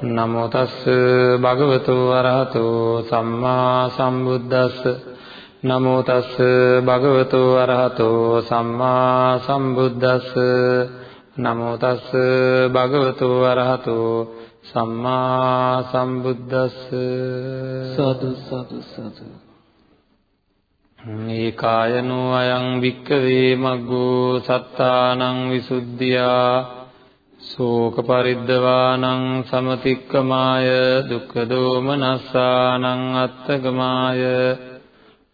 නමෝ තස්ස භගවතු අරහතෝ සම්මා සම්බුද්දස්ස. නමෝ තස්ස භගවතු අරහතෝ සම්මා සම්බුද්දස්ස. නමෝ තස්ස භගවතු අරහතෝ සම්මා සම්බුද්දස්ස. සතු සතු සතු. ඒකායනෝ අයං වික්කවේ මග්ගෝ සත්තානං විසුද්ධියා ශෝක පරිද්දවානං සමතික්කමාය දුක්ඛ දෝමනස්සානං අත්තගමාය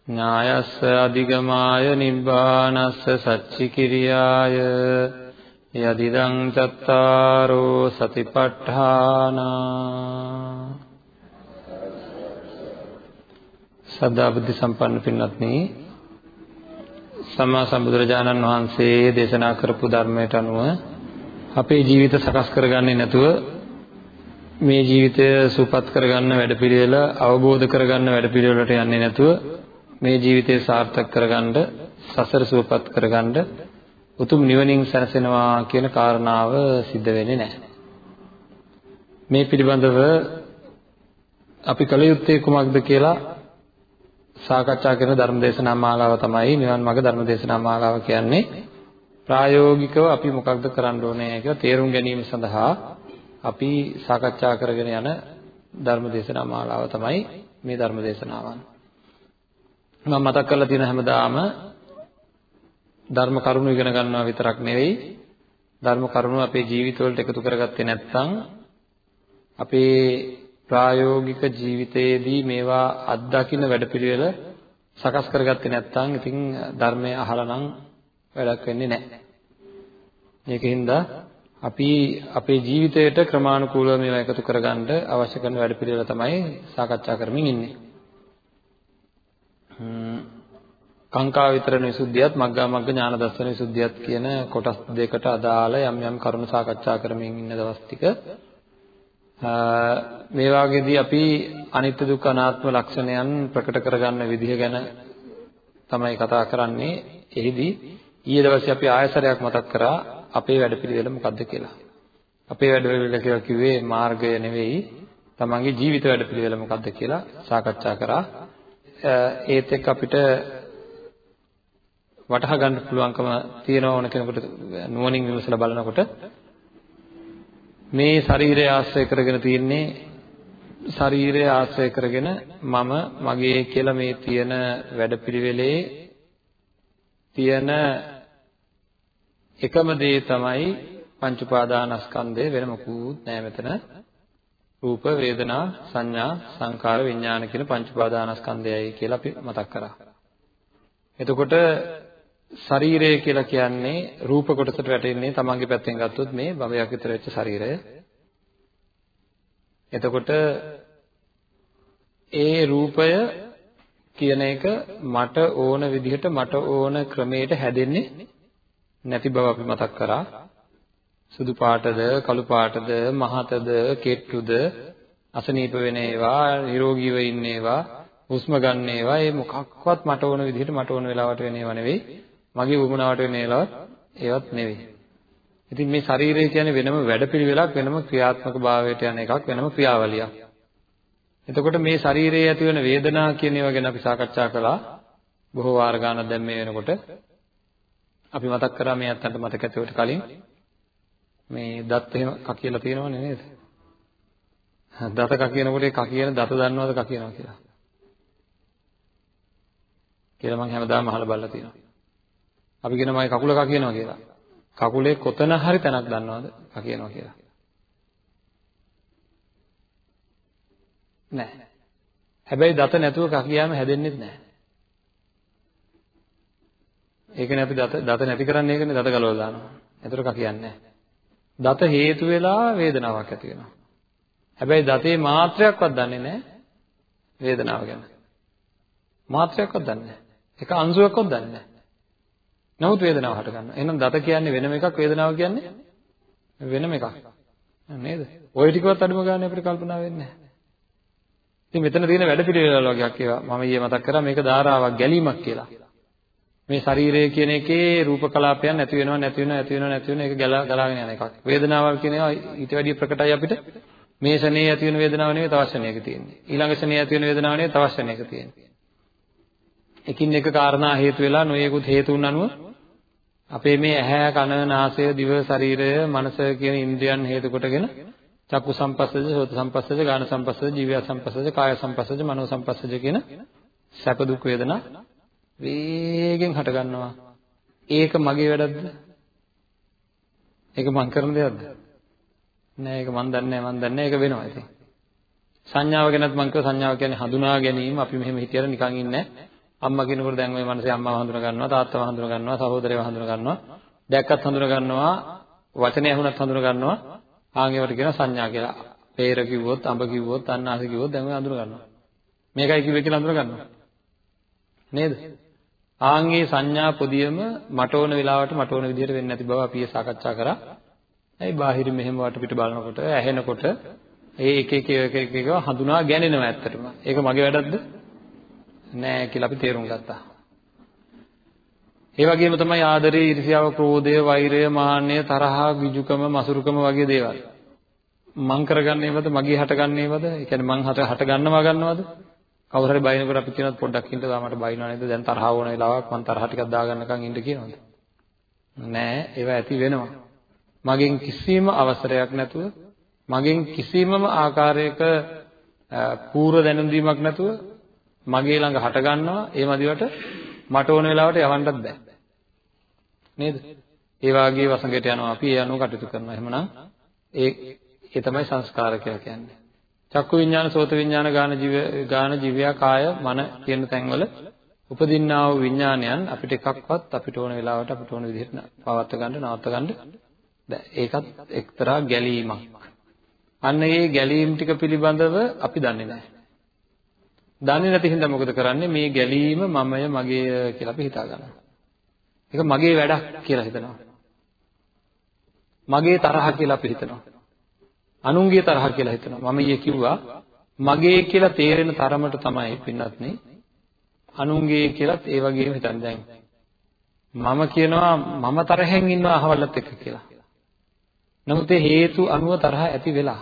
ඥායස්ස අධිගමාය නිබ්බානස්ස සච්චිකිරියාය යදිදං චත්තාරෝ සතිපට්ඨානා. සදා බුද්ධ සම්පන්න පින්වත්නි සම්මා සම්බුදුරජාණන් වහන්සේ දේශනා කරපු ධර්මයට අනුව අපේ ජීවිත සකස් කරගන්නේ නැතුව මේ ජීවිතය සූපත් කරගන්න වැඩපිළිවෙල අවබෝධ කරගන්න වැඩපිළිවෙලට යන්නේ නැතුව මේ ජීවිතය සාර්ථක කරගන්න සසර සූපත් කරගන්න උතුම් නිවනින් සැනසෙනවා කියන කාරණාව සිද්ධ වෙන්නේ නැහැ. මේ පිළිබඳව අපි කල යුත්තේ කුමක්ද කියලා සාකච්ඡා කරන ධර්මදේශනා මාලාව තමයි නිවන් මාර්ග ධර්මදේශනා මාලාව කියන්නේ ප්‍රායෝගිකව අපි මොකක්ද කරන්න ඕනේ කියලා තේරුම් ගැනීම සඳහා අපි සාකච්ඡා කරගෙන යන ධර්මදේශනා මාලාව තමයි මේ ධර්මදේශනාවන්. මම මතක් කරලා තියෙන හැමදාම ධර්ම කරුණු ඉගෙන ගන්නවා විතරක් නෙවෙයි. ධර්ම කරුණු අපේ ජීවිතවලට එකතු කරගත්තේ නැත්නම් අපේ ප්‍රායෝගික ජීවිතයේදී මේවා අත්දකින්න වැඩපිළිවෙල සකස් කරගත්තේ නැත්නම් ඉතින් ධර්මය අහලා නම් වැඩක් වෙන්නේ නැහැ. මේකින්ද අපි අපේ ජීවිතයට ක්‍රමානුකූලව මේවා එකතු කරගන්න අවශ්‍ය කරන වැඩපිළිවෙල තමයි සාකච්ඡා කරමින් ඉන්නේ. කාංකා විතරණ විසුද්ධියත් මග්ගා මග්ග ඥාන දර්ශන විසුද්ධියත් කියන කොටස් දෙකට අදාළ යම් යම් කරුණු සාකච්ඡා කරමින් ඉන්න දවස් ටික මේ වාගේදී අපි අනිත්‍ය දුක්ඛ අනාත්ම ලක්ෂණයන් ප්‍රකට කරගන්න විදිහ ගැන තමයි කතා කරන්නේ. එහිදී ඊයේ දවසේ අපි ආයසරයක් මතක් කරා අපේ වැඩපිළිවෙල මොකක්ද කියලා. අපේ වැඩපිළිවෙල කියලා කිව්වේ මාර්ගය නෙවෙයි තමන්ගේ ජීවිත වැඩපිළිවෙල මොකක්ද කියලා සාකච්ඡා කරා. ඒත් එක්ක අපිට වටහා ගන්න පුළුවන්කම තියෙන ඕන කෙනෙකුට නුවණින් විමසලා බලනකොට මේ ශරීරය ආශ්‍රය කරගෙන තියෙන්නේ ශරීරය ආශ්‍රය කරගෙන මම මගේ කියලා මේ තියෙන වැඩපිළිවෙලේ තියෙන එකම දේ තමයි පංච උපාදානස්කන්ධය වෙන මොකුත් නෑ මෙතන රූප වේදනා සංඥා සංකාර විඥාන කියන පංච උපාදානස්කන්ධයයි කියලා අපි මතක් කරා. එතකොට ශරීරය කියලා කියන්නේ රූප කොටසට වැටෙන්නේ තමන්ගේ පැත්තෙන් ගත්තොත් මේ භවයක් විතර වෙච්ච ශරීරය. එතකොට ඒ රූපය කියන එක මට ඕන විදිහට මට ඕන ක්‍රමයට හැදෙන්නේ නැති බව අපි මතක් කරා. සුදු පාටද, කළු පාටද, මහතද, කෙට්ටුද, අසනීප වෙන ඒවා, නිරෝගීව ඉන්න ඒවා, හුස්ම ගන්න ඒවා, ඒ මොකක්වත් මට ඕන විදිහට මට ඕන වෙලාවට වෙන ඒවා නෙවෙයි. මගේ වුමනාවට වෙන ඒවාත් ඒවත් නෙවෙයි. ඉතින් මේ ශරීරය කියන්නේ වෙනම වැඩපිළිවෙලක් වෙනම ක්‍රියාත්මක භාවයට යන එකක් වෙනම ක්‍රියාවලියක්. එතකොට මේ ශරීරයේ ඇති වෙන වේදනා කියන ඒවා ගැන අපි සාකච්ඡා කළා. බොහෝ වාර ගානක් දැන් මේ වෙනකොට අපි මතක් කරා මේ අත්තන්ට මතක ඇතිවට කලින් මේ දත් එහෙම කකියලා තියෙනවනේ නේද? දත කකියනකොට ඒ කකියන දත දන්නවද කකියනවා කියලා? කියලා මම හැමදාම අහලා බලලා තියෙනවා. අපි කියනවා මගේ කකුල කකියනවා කියලා. කකුලේ කොතන හරි තැනක් දන්නවද කකියනවා කියලා? නැහැ. හැබැයි දත නැතුව කකියාම හැදෙන්නේ නැහැ. ඒකනේ අපි දත දත නැති කරන්නේ ඒකනේ දත ගලවලා දානවා. ඒතර කකියන්නේ නැහැ. දත හේතු වෙලා වේදනාවක් ඇති වෙනවා. හැබැයි දතේ මාත්‍රයක්වත් දන්නේ නැහැ වේදනාව ගැන. මාත්‍රයක්වත් දන්නේ නැහැ. එක අංශුවක්වත් දන්නේ නැහැ. නමුත් වේදනාව හට ගන්නවා. එහෙනම් දත කියන්නේ වෙනම එකක් වේදනාව කියන්නේ වෙනම එකක්. නේද? ওই ටිකවත් අඩුම ගන්න අපිට කල්පනා වෙන්නේ නැහැ. ඉතින් මෙතන තියෙන වැඩ පිළිවෙල වගේක් ඒවා මම ඊයේ මතක් කරා මේක ධාරාවක් ගැලීමක් කියලා. මේ ශරීරය කියන එකේ රූප කලාපයන් නැති වෙනවා නැති වෙනවා නැති වෙනවා නැති වෙනවා ඒක ගලාගෙන යන එකක්. වේදනාවල් කියන ඒවා ඊට වැඩිය ප්‍රකටයි අපිට. මේ ශනේ ඇති වෙන වේදනාව නෙවෙයි තව ශනේක තියෙන්නේ. ඊළඟ ශනේ ඇති වෙන වේදනාව නෙවෙයි තව ශනේක තියෙන්නේ. එකින් එක කාරණා හේතු වෙලා නොයෙකුත් හේතුන් අනුව අපේ මේ ඇහැ කන නාසය දිව ශරීරය මනස කියන ඉන්ද්‍රියන් හේතු කොටගෙන චක්කු සම්පස්සජ සෝත සම්පස්සජ ගාන සම්පස්සජ ජීව සම්පස්සජ කාය සම්පස්සජ මනෝ සම්පස්සජ කියන සැප දුක් වේදනා වේගෙන් හට ගන්නවා ඒක මගේ වැඩක්ද ඒක මං කරන දෙයක්ද නෑ ඒක මං දන්නේ නෑ මං දන්නේ ඒක වෙනවා ඉතින් සංඥාව ගැනත් මං කියව සංඥාව කියන්නේ හඳුනා ගැනීම අපි මෙහෙම හිතියර නිකන් ඉන්නේ අම්මා කෙනෙකුට දැන් ওই මනසේ අම්මාව හඳුනා ගන්නවා තාත්තව හඳුනා ගන්නවා සහෝදරයව හඳුනා ගන්නවා දැක්කත් හඳුනා ගන්නවා වචනය ඇහුණත් හඳුනා ගන්නවා ආන් ඒවට කියන සංඥා කියලා. peer කිව්වොත් අඹ කිව්වොත් අන්නාස කිව්වොත් දැන් ඔය අඳුර ගන්නවා. මේකයි කිව්වේ කියලා අඳුර ගන්නවා. නේද? ආන්ගේ සංඥා පොදියම මට ඕන වෙලාවට මට ඕන විදිහට වෙන්නේ නැති බව අපි සාකච්ඡා කරා. ඇයි බාහිර මෙහෙම වටපිට බලනකොට ඇහෙනකොට ඒ එක එක එක එක එක හඳුනා ගැනෙනවා ඇත්තටම. ඒක මගේ වැඩක්ද? නෑ කියලා අපි තේරුම් ගත්තා. ඒ වගේම තමයි ආදරය, ඊර්ෂ්‍යාව, ක්‍රෝධය, වෛරය, මාන්නය, තරහ, විජුකම, මසුරුකම වගේ දේවල්. මං කරගන්නේවද, මගේ හටගන්නේවද? ඒ කියන්නේ මං හට හට ගන්නවා ගන්නවද? කවුරු හරි බයිනකොට අපි කියනත් පොඩ්ඩක් ඉන්න තාමට බයිනව නේද? දැන් තරහ වුණ වෙලාවක් මං තරහ ටිකක් දාගන්නකම් ඉන්න කියනවද? නෑ, ඒවා ඇති වෙනවා. මගෙන් කිසිම අවසරයක් නැතුව, මගෙන් කිසිමම ආකාරයක පූර්ව දැනුම් දීමක් නැතුව මගේ ළඟ හට ගන්නවා ඒ මදිවට මට ඕන වෙලාවට යවන්නත් බෑ. නේද? ඒ වාගේ වසඟයට යනවා අපි ඒ අනුව කටයුතු කරනවා. එහෙමනම් ඒ ඒ තමයි සංස්කාර කියලා කියන්නේ. චක්කු විඥාන, සෝත විඥාන, ගාන ජීව, ගාන ජීවයා, කාය, මන කියන තැන්වල උපදින්නා වූ විඥානයන් අපිට එකක්වත් අපිට ඕන වෙලාවට අපිට ඕන විදිහට පවත්ව ගන්න, නවත්ව ගන්න බෑ. ඒකත් එක්තරා ගැලීමක්. අන්න ඒ ගැලීම් ටික පිළිබඳව අපි දන්නේ නැහැ. දන්නේ නැති හින්දා මොකද කරන්නේ? මේ ගැලීම මමය මගේය කියලා අපි හිතා ගන්නවා. ඒක මගේ වැඩක් කියලා හිතනවා. මගේ තරහ කියලා අපි හිතනවා. අනුන්ගේ තරහ කියලා හිතනවා. මම ඊයේ කිව්වා මගේ කියලා තේරෙන තරමට තමයි පින්නත් නේ. අනුන්ගේ කියලාත් ඒ වගේම හිතන්න දැන්. මම කියනවා මම තරහෙන් ඉන්නවා අහවලත් එක්ක කියලා. නමුත් ඒ හේතු අනුව තරහ ඇති වෙලා.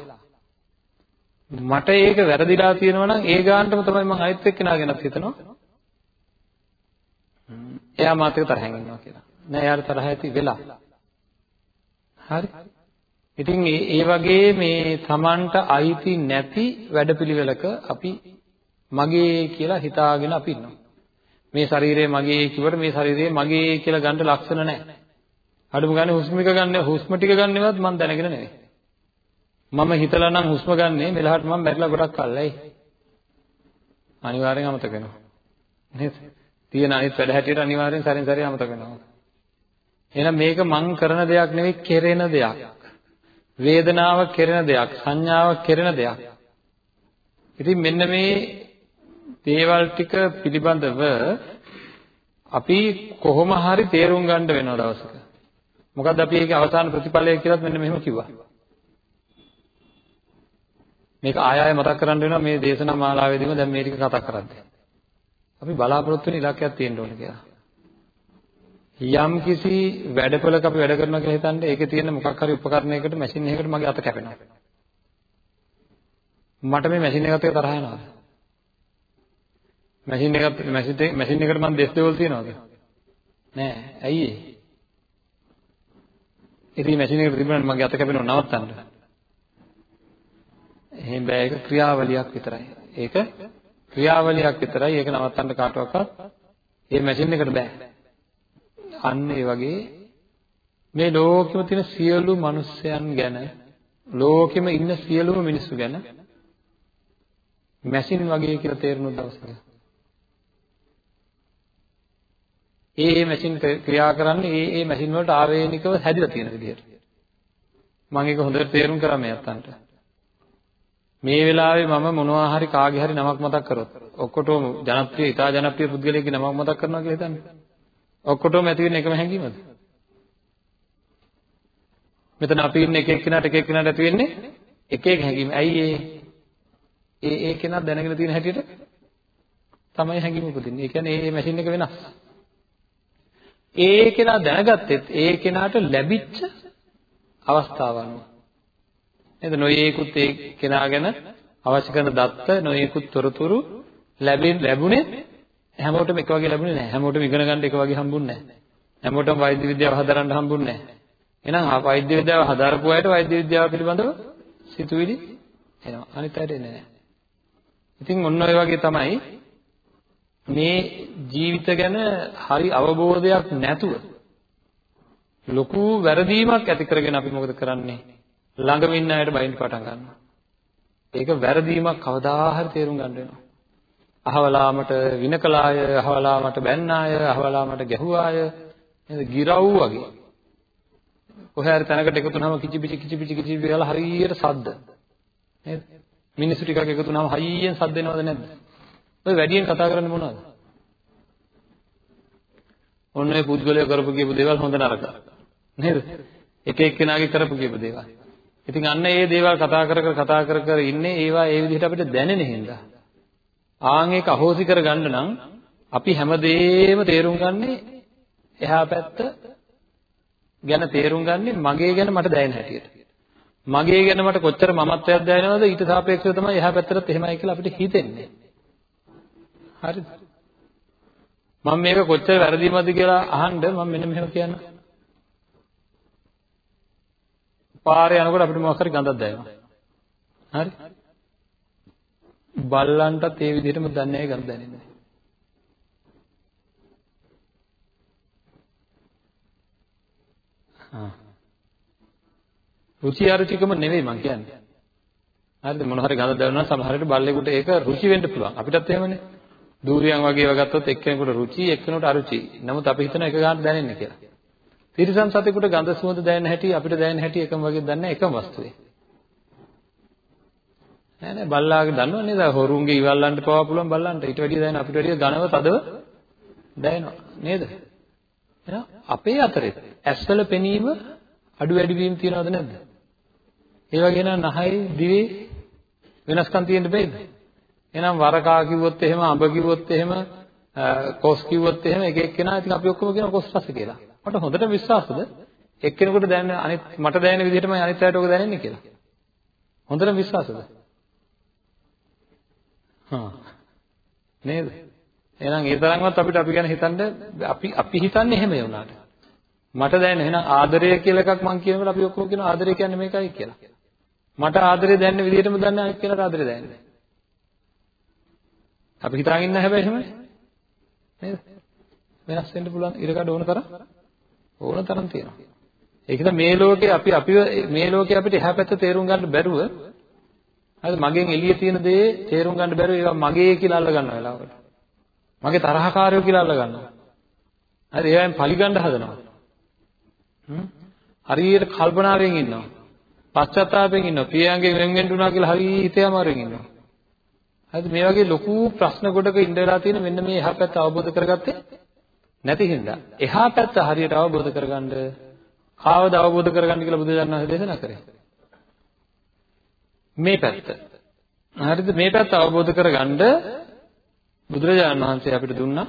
මට ඒක වැරදිලා තියෙනවා නම් ඒ ගානටම තමයි මම අනිත් එක්කෙනා ගැනත් හිතනවා. එයා මාත් එක්ක තරහෙන් ඉන්නවා කියලා. නෑ එයාට තරහ ඇති වෙලා. හරි. ඉතින් ඒ වගේ මේ Tamanට අයිති නැති වැඩපිළිවෙලක අපි මගේ කියලා හිතාගෙන අපි ඉන්නවා. මේ ශරීරය මගේ කිව්වට මේ ශරීරය මගේ කියලා ගන්න ලක්ෂණ නැහැ. අඩුම ගානේ හුස්ම ටික ගන්න හුස්ම ටික ගන්නවත් මම දැනගෙන නෙවෙයි. මම හිතලා නම් හුස්ම ගන්නෙ මෙලහට මම මැරිලා ගොඩක් කල්ලා ඇයි? අනිවාර්යෙන් අමතක වෙනවා. නේද? තියෙන අනිත් වැඩ හැටියට අනිවාර්යෙන් සැරින් සැරේ අමතක වෙනවා. එහෙනම් මේක මං කරන දෙයක් නෙවෙයි කෙරෙන දෙයක්. වේදනාව කෙරෙන දෙයක්, සංඥාව කෙරෙන දෙයක්. ඉතින් මෙන්න මේ දේවල් ටික පිළිබඳව අපි කොහොම හරි තේරුම් ගන්න වෙනවා දවසක. මොකද්ද අපි ඒකේ අවසාන ප්‍රතිඵලය කියලාත් මෙන්න මෙහෙම කිව්වා. මේක ආය ආය මතක් කරන්න වෙනවා මේ දේශනා මාලාවේදීම දැන් මේ ටික කතා කරද්දී. අපි බලාපොරොත්තු වෙන ඉලක්කයක් තියෙන්න ඕනේ කියලා. යම් කිසි වැඩපොලක අපි වැඩ කරනවා කියලා හිතන්නේ ඒකේ තියෙන මොකක් හරි උපකරණයකට මැෂින් එකකට මගේ අත කැපෙනවා. මට මේ මැෂින් එකත් එක්ක තරහ යනවාද? මැෂින් එකත් මැෂින් එකට මම දෙස් දෙවල් තියනවාද? නෑ. ඇයි ඒ? ඉතින් මැෂින් එකට තිබුණාට මගේ අත කැපෙනව නවත්තන්න. එහෙම බෑ ඒක ක්‍රියාවලියක් විතරයි. ඒක ක්‍රියාවලියක් විතරයි. ඒක නවත්තන්න කාටවත් මේ මැෂින් එකට බෑ. අන්න ඒ වගේ මේ ලෝකෙම තියෙන සියලු මිනිස්යන් ගැන ලෝකෙම ඉන්න සියලුම මිනිස්සු ගැන මැෂින් වගේ කියලා තේරුණු දවසක. ඒ ඒ මැෂින් ක්‍රියා කරන්නේ ඒ ඒ මැෂින් වලට ආවේනිකව හැදිලා තියෙන විදිහට මම ඒක හොඳට තේරුම් කරා මේ අත්තන්ට. මේ වෙලාවේ මම මොනවා හරි කාගේ හරි නමක් මතක් කරොත් ඔක්කොටම ජනප්‍රිය ඉතා ජනප්‍රිය පුද්ගලයෙක්ගේ නමක් මතක් කරනවා කියලා හිතන්නේ. ඔක්කොටම ඇති වෙන එකම හැඟීමද? මෙතන අපි ඉන්න එක එක්කෙනාට එක එක්කෙනාට ඇති වෙන්නේ එක එක හැඟීම්. ඇයි ඒ ඒ ඒ කෙනා දැනගෙන තියෙන හැටියට තමයි හැඟීම උපදින්නේ. ඒ කියන්නේ මේ මැෂින් එක වෙනස්. ඒ කෙනා දැනගත්තෙත් ඒ කෙනාට ලැබිච්ච අවස්ථාව අනුව. නේද? නොයේකුත් ඒ කෙනා ගැන අවශ්‍ය කරන දත්ත නොයේකුත් තොරතුරු ලැබෙන් ලැබුණේ හැමෝටම එක වගේ ලැබුණේ නැහැ. හැමෝටම ඉගෙන ගන්න එක වගේ හම්බුන්නේ නැහැ. හැමෝටම වෛද්‍ය විද්‍යාව හදාරන්න හම්බුන්නේ නැහැ. එහෙනම් වෛද්‍ය විද්‍යාව හදාරපු අයට වෛද්‍ය විද්‍යාව පිළිබඳව සිතුවිලි එනවා. අනිත් අයට එන්නේ නැහැ. ඉතින් ඔන්න ඔය වගේ තමයි මේ ජීවිත ගැන හරි අවබෝධයක් නැතුව ලොකු වැරදීමක් ඇති කරගෙන අපි මොකද කරන්නේ? ළඟම ඉන්න අයට බයින් පටන් ගන්නවා. ඒක වැරදීමක් කවදා හරි තේරුම් ගන්න වෙනවා. අහවලාමට විනකලාය, අහවලාමට බැන්නාය, අහවලාමට ගැහුවාය, නේද? ගිරව් වගේ. කොහේ හරි තැනකට එකතු වුනහම කිචි පිචි කිචි පිචි කිචි කියලා හරියට සද්ද. නේද? මිනිස්සු ටිකක් එකතු වුනහම හයියෙන් සද්ද එනවද නැද්ද? ඔය වැඩියෙන් කතා කරන්නේ මොනවද? ඔන්න ඔය පුද්ගලයා කරපු කියපු දේවල් හොඳ නරක. නේද? එක එක්කෙනාගේ කරපු කියපු දේවල්. ඉතින් අන්න ඒ දේවල් කතා කර කර කතා කර කර ඉන්නේ ඒවා ඒ විදිහට අපිට දැනෙන හින්දා. ආන් ඒක අහෝසි කරගන්න නම් අපි හැමදේම තේරුම් ගන්නේ එහා පැත්ත ගැන තේරුම් ගන්නේ මගේ ගැන මට දැනෙන හැටියට. මගේ ගැන මට කොච්චර මමත්වයක් දැනෙනවද ඊට සාපේක්ෂව තමයි එහා පැත්තට එහෙමයි කියලා අපිට හිතෙන්නේ. හරිද? මම මේක කොච්චර වැරදිමද කියලා අහන්න මම මෙන්න මෙහෙම කියන්නම්. පාරේ යනකොට අපිට මොකක් හරි ගඳක් දැනෙනවා. හරි? බල්ලන්ටත් ඒ විදිහටම දන්නේ ගඳ දැනෙන්නේ. ආ. රුචි අරුචිකම නෙවෙයි මං කියන්නේ. හරිද මොන හරි ගඳ දැනුණා සමහර විට බල්ලෙකුට ඒක රුචි වෙන්න පුළුවන්. අපිටත් එහෙමනේ. දූරියන් වගේ ඒවා ගත්තොත් එක්කෙනෙකුට රුචි එක්කෙනෙකුට අරුචි. නමුත් අපි හිතන එක ගන්න දැනෙන්නේ කියලා. තිරිසන් සතෙකුට ගඳ සුවඳ දැනෙන හැටි අපිට දැනෙන හැටි එකම වගේ දන්නේ එකම වස්තුවේ. නෑ නෑ බල්ලාගේ දන්නව නේද? හොරුන්ගේ ඉවල්ලන්ට පවා පුළුවන් බල්ලන්ට. ඊට වැඩිය දැනෙන අපිට වැඩිය ඝනව තදව දැනෙනවා නේද? එහෙනම් අපේ අතරේ ඇස්වල පෙනීම අඩු වැඩි වීම තියනවද නැද්ද? ඒ වගේ නම් නහයි දිවේ වෙනස්කම් තියෙන්න බෑද? එහෙනම් වරකා කිව්වොත් එහෙම අඹ කිව්වොත් එහෙම කොස් කිව්වොත් එහෙම එක එක්කෙනා ඉතින් අපි ඔක්කොම කියන කොස් රස කියලා. මට හොඳට විශ්වාසද එක්කෙනෙකුට දැනෙන අනිත් මට දැනෙන විදිහටමයි අනිත් අයට ඔක දැනෙන්නේ කියලා. හොඳට විශ්වාසද? හා නේද? එහෙනම් ඒ තරම්වත් අපිට අපි ගැන හිතන්න අපි අපි හිතන්නේ එහෙම වුණාට. මට දැනෙන එහෙනම් ආදරය කියලා එකක් මම කියනකොට අපි ඔක්කොම කියන ආදරය කියන්නේ මේකයි කියලා. මට ආදරය දැනෙන විදිහටම දන්නේ අනිත් කෙනාට ආදරය දැනෙන්නේ. අපි හිතාගෙන ඉන්න හැබැයි එහෙමයි. නේද? වෙනස් වෙන්න පුළුවන් ඉරකඩ ඕන තරම් ඕන තරම් තියෙනවා. ඒකද මේ ලෝකේ අපි අපි මේ ලෝකේ අපිට එහා පැත්ත තේරුම් ගන්න බැරුව හරිද මගෙන් එළියේ තියෙන දේ තේරුම් ගන්න බැරුව ඒවා මගේ කියලා අල්ල ගන්න වෙලාවකට. මගේ තරහකාරයෝ කියලා අල්ල ගන්නවා. හරි ඒවෙන් පරිගන්න හදනවා. හරියට කල්පනාවෙන් ඉන්නවා. පශ්චාත්තාපයෙන් ඉන්නවා. පියයන්ගෙන් වෙන් වෙන්න උනා කියලා හරි හිතේ අමාරුවෙන් ඉන්නවා. හරිද මේ වගේ ලොකු ප්‍රශ්න ගොඩක ඉඳලා තියෙන මෙන්න මේ එහා පැත්ත අවබෝධ කරගත්තේ නැති හින්දා එහා පැත්ත හරියට අවබෝධ කරගන්න කාවද අවබෝධ කරගන්න කියලා බුදුරජාණන් වහන්සේ දේශනා කරේ මේ පැත්ත හරිද මේ පැත්ත අවබෝධ කරගන්න බුදුරජාණන් වහන්සේ අපිට දුන්නා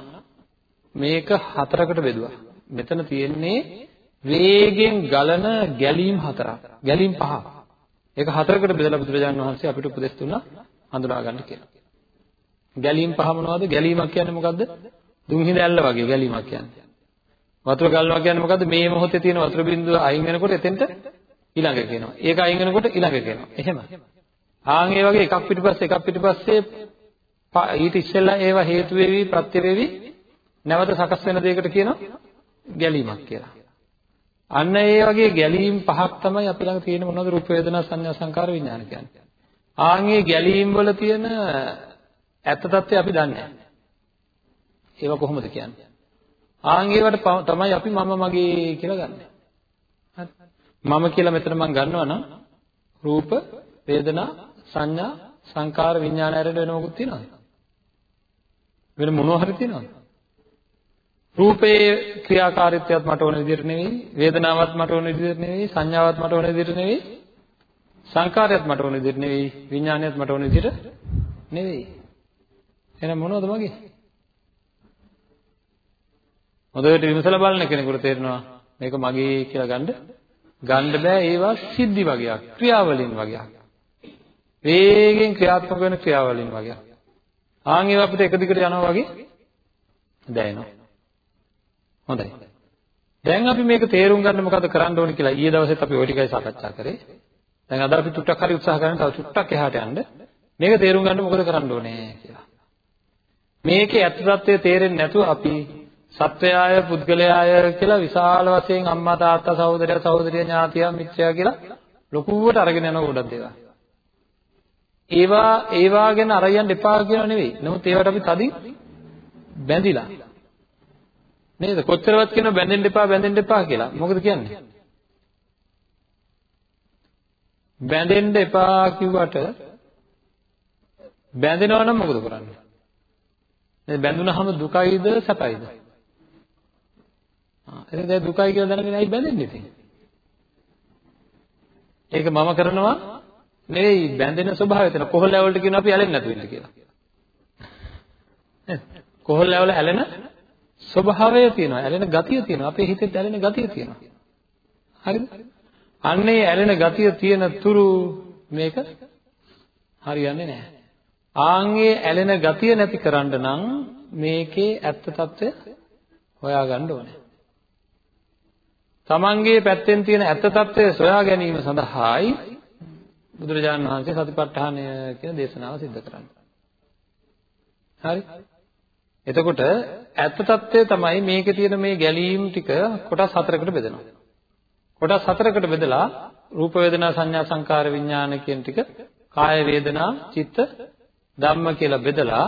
මේක හතරකට බෙදුවා මෙතන තියෙන්නේ වේගෙන් ගලන ගැලීම් හතරක් ගැලීම් පහක් ඒක හතරකට බෙදලා බුදුරජාණන් වහන්සේ අපිට උපදෙස් දුන්නා හඳුනා ගන්න කියලා ගැලීම් පහ මොනවද ගැලීමක් කියන්නේ මොකද්ද දුම් හිඳැල්ල වගේ ගැලීමක් කියන්නේ. වතුර ගලනවා කියන්නේ මොකද්ද? මේ මොහොතේ තියෙන වතුර බින්දුව අයින් වෙනකොට එතෙන්ට ඊළඟ කියනවා. ඒක අයින් වෙනකොට ඊළඟ කියනවා. එහෙම. ආන් ඒ වගේ එකක් පිටිපස්සේ එකක් පිටිපස්සේ ඊට ඉස්සෙල්ලා ඒවා හේතු වෙවි ප්‍රත්‍ය වෙවි නැවත සකස් වෙන දෙයකට කියනවා ගැලීමක් කියලා. අන්න ඒ වගේ ගැලීම් පහක් තමයි අපි ළඟ තියෙන මොනවද රූප වේදනා සංඥා සංකාර විඥාන කියන්නේ. ආන් ඒ ගැලීම් වල තියෙන ඇත්ත తත්වය අපි දන්නේ නැහැ. ඒවා කොහොමද කියන්නේ? ආන් ඒවට තමයි අපි මම මගේ කියලා ගන්නෙ. හරි. මම කියලා මෙතන මම ගන්නවා නම් රූප, වේදනා, සංඥා සංකාර විඥාන ඇරෙන්න වෙන මොකුත් තියනවද? වෙන මොනවා හරි තියනවද? රූපේ ක්‍රියාකාරීත්වයත් මට ඕන විදිහට නෙවෙයි, වේදනාවත් මට ඕන විදිහට නෙවෙයි, සංඥාවත් මට ඕන විදිහට නෙවෙයි, සංකාරයත් මට ඕන විදිහට නෙවෙයි, විඥානයත් මට ඕන විදිහට නෙවෙයි. එහෙනම් මොනවද මගේ? හොඳට විමසලා බලන කෙනෙකුට තේරෙනවා මේක මගේ කියලා ගන්න ගන්න බෑ ඒවා සිද්ධි වගේක් ක්‍රියාවලින් වගේක් වේගෙන් ක්‍රියාත්මක වෙන ක්‍රියාවලින් වගේ. ආන් ඒවා අපිට එක දිගට යනවා වගේ දැනෙනවා. හොඳයි. දැන් අපි මේක තේරුම් ගන්න මොකද කරන්න ඕනේ කියලා ඊයේ දවසෙත් අපි ওই ටිකයි සාකච්ඡා කරේ. දැන් අද අපි චුට්ටක් හරි උත්සාහ කරන තව චුට්ටක් එහාට යන්න. මේක තේරුම් ගන්න මොකද කරන්න ඕනේ කියලා. මේකේ ඇත්ත తත්වය තේරෙන්නේ නැතුව අපි සත්වයාය පුද්ගලයාය කියලා විශාල වශයෙන් අම්මා තාත්තා සහෝදරයා සහෝදරිය ඥාතියා මිත්‍යා කියලා ලොකුවට අරගෙන යන ගොඩක් දේවල්. ඒවා ඒවා ගැන අරයන් එපා කියනවා නෙවෙයි. නමුත් ඒවට අපි තදින් බැඳිලා. නේද? කොච්චරවත් කියන බැඳෙන්න එපා බැඳෙන්න එපා කියලා. මොකද කියන්නේ? බැඳෙන්න එපා කිව්වට බැඳෙනවා නම් මොකද කරන්නේ? මේ බැඳුනහම දුකයිද සැපයිද? එතන දැන් දුකයි කියලා දැනගෙන ඇයි බැඳෙන්නේ ඉතින්? ඒක මම කරනවා නෙවෙයි බැඳෙන ස්වභාවය තියෙන කොහොල්ල වලට කියනවා අපි ඇලෙන්නේ නැතු වෙන්න කියලා. නේද? කොහොල්ල වල ඇලෙන ස්වභාවය තියෙනවා. ඇලෙන ගතිය තියෙනවා. අපේ හිතේ ඇලෙන ගතිය තියෙනවා. හරිද? අන්නේ ඇලෙන ගතිය තියෙන තුරු මේක හරියන්නේ නැහැ. ආන්ගේ ඇලෙන ගතිය නැති කරන්න නම් මේකේ ඇත්ත తත්වය හොයාගන්න ඕනේ. තමන්ගේ පැත්තෙන් තියෙන ඇත්ත తත්වය සොයා ගැනීම සඳහායි බුදුරජාණන් වහන්සේ සතිපට්ඨානය කියන දේශනාව සිද්ධ කරන්නේ. හරි? එතකොට ඇත්ත తත්වය තමයි මේකේ තියෙන මේ ගැලීම් ටික කොටස් හතරකට බෙදෙනවා. කොටස් හතරකට බෙදලා රූප වේදනා සංඥා සංකාර විඥාන කියන ටික කාය වේදනා චිත්ත ධම්ම කියලා බෙදලා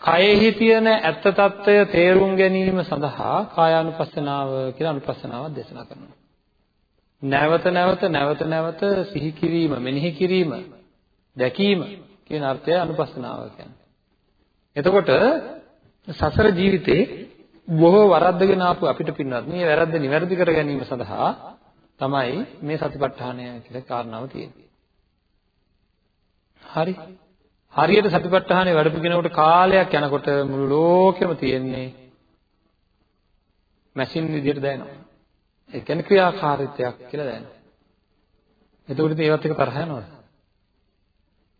කයෙහි තියෙන ඇත්ත తত্ত্বය තේරුම් ගැනීම සඳහා කායානුපස්සනාව කියලා අනුපස්සනාවක් දේශනා කරනවා. නැවත නැවත නැවත නැවත සිහි කිරීම, මෙනෙහි කිරීම, දැකීම කියන අර්ථය අනුපස්සනාව කියන්නේ. එතකොට සසර ජීවිතේ බොහෝ වරද්දගෙන ආපු අපිට පින්නත් මේ වැරද්ද නිවැරදි කර ගැනීම සඳහා තමයි මේ සතිපට්ඨානය කියලා කාරණාව තියෙන්නේ. හරි. හරියට සතිපට්ඨානේ වැඩපු කෙනෙකුට කාලයක් යනකොට මුළු ලෝකෙම තියෙන්නේ මැෂින් විදියට දැනෙනවා. ඒ කියන්නේ ක්‍රියාකාරීත්වයක් කියලා දැනෙනවා. එතකොට ඉතින් ඒවත් එක තරහ යනවද?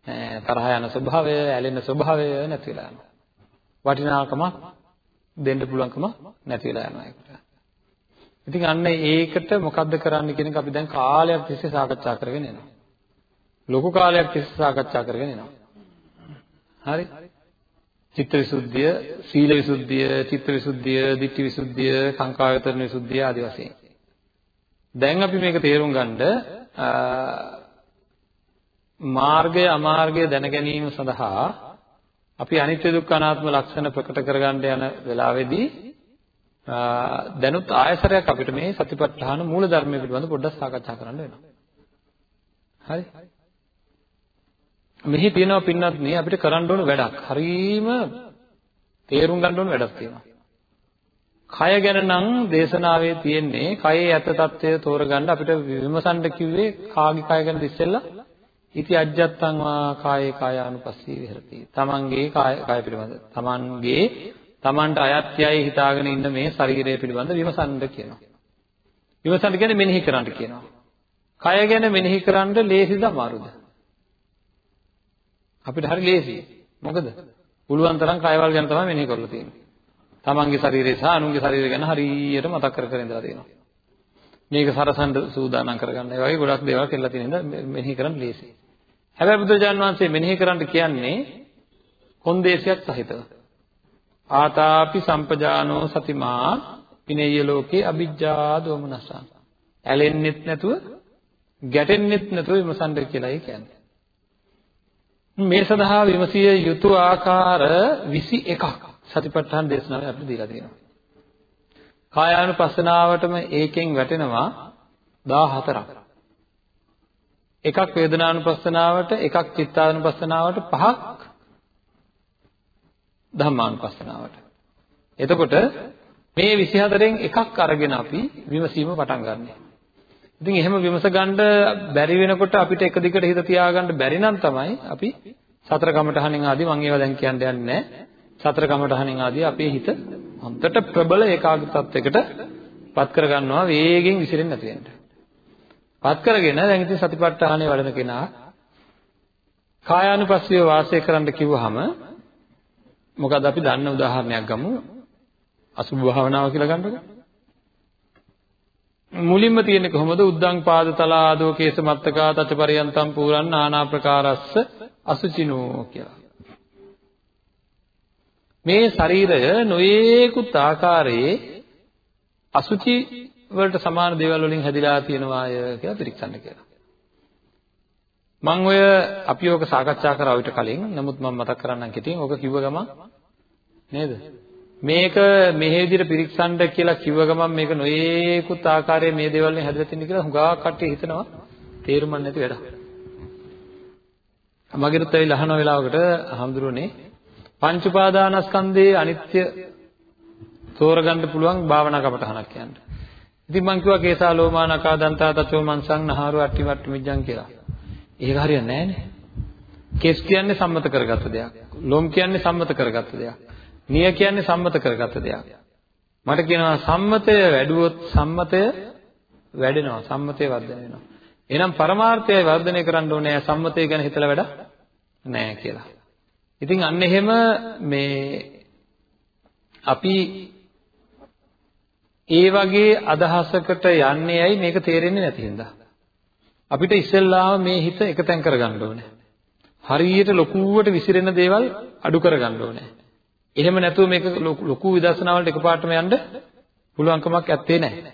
ඈ තරහ යන ස්වභාවය, ඇලෙන ස්වභාවය නැති වෙලා යනවා. වටිනාකම දෙන්න පුළුවන්කම නැති වෙලා යනවා ඒකට. ඉතින් අන්න ඒකට මොකද්ද කරන්න කියන එක අපි දැන් කාලයක් තිස්සේ සාකච්ඡා කරගෙන යනවා. ලොකු කාලයක් තිස්සේ සාකච්ඡා කරගෙන යනවා. හරි චිත්ත විසුද්ධිය සීල විසුද්ධිය චිත්ත විසුද්ධිය ditthi විසුද්ධිය සංකායතන විසුද්ධිය ආදී වශයෙන් දැන් අපි මේක තේරුම් ගන්නද මාර්ගය අමාර්ගය දැන ගැනීම සඳහා අපි අනිත්‍ය දුක්ඛ අනාත්ම ලක්ෂණ ප්‍රකට කරගන්න යන වෙලාවේදී දැනුත් ආයසරයක් අපිට මේ සතිපට්ඨාන මූල ධර්මය පිළිබඳව පොඩ්ඩක් සාකච්ඡා කරන්න වෙනවා. හරි? මෙහි තියෙනවා පින්නත් නේ අපිට කරන්න ඕන වැඩක්. හරීම තේරුම් ගන්න ඕන වැඩක් තියෙනවා. කය ගැන නම් දේශනාවේ තියෙන්නේ කයේ ඇත්ත తත්වය තෝරගන්න අපිට විමසන්න කිව්වේ කාගේ කය ගැනද ඉස්සෙල්ලා? ඉති අජ්ජත්තං වා කායේ කායානුපස්සී විහෙරති. තමන්ගේ කාය කාය පිළිබඳ. තමන්ගේ තමන්ට අයත්‍යයි හිතාගෙන ඉන්න මේ ශරීරය පිළිබඳ විමසන්න කියනවා. විමසන්න කියන්නේ මෙනෙහි කරන්න කියනවා. කය ගැන මෙනෙහි කරන්න ලේසිද අමාරුද? අපිට හරි ලේසියි. මොකද? පුළුවන් තරම් කයවල් ගැන තමයි මෙනෙහි කරලා තියෙන්නේ. තමන්ගේ ශරීරය සහ අනුන්ගේ ශරීරය ගැන හරියට මතක් කර කර ඉඳලා තියෙනවා. මේක සරසන්න සූදානම් කරගන්න. ඒ වගේ ගොඩක් දේවල් කියලා තියෙන ඉඳලා මෙනෙහි කරන්න ලේසියි. හැබැයි බුදුරජාන් වහන්සේ මෙනෙහි කරන්න කියන්නේ කොන්දේසියක් සහිතව. ආතාපි සම්පජානෝ සතිමා පිනෙය ලෝකේ අ비ජ්ජා දෝමනසං. ඇලෙන්නෙත් නැතුව ගැටෙන්නෙත් නැතුව විමසන්න කියලායි කියන්නේ. මේ සඳහා විමසිය යුතු ආකාර 21ක් සතිපට්ඨාන දේශනාවේ අපිට දීලා තියෙනවා. කායානුපස්සනාවටම ඒකෙන් වැටෙනවා 14ක්. එකක් වේදනානුපස්සනාවට එකක් චිත්තානුපස්සනාවට පහක් ධම්මානුපස්සනාවට. එතකොට මේ 24න් එකක් අරගෙන අපි විමසීම පටන් ගන්නවා. ඉතින් එහෙම විමස ගන්න බැරි වෙනකොට අපිට එක දිගට හිත තියාගන්න බැරි නම් තමයි අපි සතර කමඨහණෙන් ආදී මම ඒවා දැන් කියන්න යන්නේ නැහැ. සතර කමඨහණෙන් ආදී අපේ හිත හොඳට ප්‍රබල ඒකාග්‍ර තත්වයකට පත් කර ගන්නවා වේගෙන් විසිරෙන්නේ නැති වෙන්න. පත් කරගෙන දැන් ඉතින් සතිපට්ඨානය වඩන කෙනා කායානුපස්සීව වාසය කරන්න කිව්වහම මොකද අපි දන්න උදාහරණයක් ගමු. අසුභ භාවනාව කියලා ගන්නකො. මුලින්ම තියෙන්නේ කොහොමද? උද්දං පාද තලා ආදෝ කේස මත්තකා තච පරියන්තම් පුරන් නානා ප්‍රකාරස්ස අසුචිනෝ කියලා. මේ ශරීරය නොයේකුත් ආකාරයේ අසුචි වලට සමාන දේවල් වලින් හැදිලා තියෙනවාය කියලා පිරික්සන්න කියලා. මම ඔය අපි ඕක සාකච්ඡා කරා ඊට කලින් නමුත් මම මතක් කරන්නම් කෙටියෙන් ඕක කිව්ව ගමන් නේද? මේක මෙහෙ විදිහට පිරික්සන්න කියලා කිව්ව ගමන් මේක නොයේකුත් ආකාරයේ මේ දේවල් වලින් හැදලා තියෙන කියලා හුඟා කට්ටිය හිතනවා තේරුම් නැති වැඩක්. මගෙත් ඇවිල්ලා අහන වෙලාවකට හඳුරුනේ පංච උපාදානස්කන්ධයේ අනිත්‍ය තෝරගන්න පුළුවන් භාවනා කමටහනක් කියන්න. ඉතින් මං කිව්වා කේසා ලෝමා නකා දන්තා තචෝ මන්සං නහාරු අට්ටි වට්ටි මිජ්ජං කියලා. ඒක හරියන්නේ නැහනේ. කෙස් කියන්නේ සම්මත කරගත්ත දෙයක්. ලොම් කියන්නේ සම්මත කරගත්ත දෙයක්. නිය කියන්නේ සම්මත කරගත්ත දෙයක්. මට කියනවා සම්මතය වැඩුවොත් සම්මතය වැඩෙනවා. සම්මතය වර්ධනය වෙනවා. එහෙනම් පරමාර්ථයයි වර්ධනය කරන්න ඕනේ සම්මතය ගැන හිතලා වැඩ නැහැ කියලා. ඉතින් අන්න එහෙම මේ අපි ඒ වගේ අදහසකට යන්නේ ඇයි මේක තේරෙන්නේ නැති හින්දා. අපිට ඉස්සෙල්ලාම මේ හිත එකතෙන් කරගන්න ඕනේ. හරියට ලොකුවට විසිරෙන දේවල් අඩු කරගන්න ඕනේ. එහෙම නැතුව මේක ලොකු විදර්ශනා වලට එකපාරටම යන්න පුළුවන්කමක් ඇත්තේ නැහැ.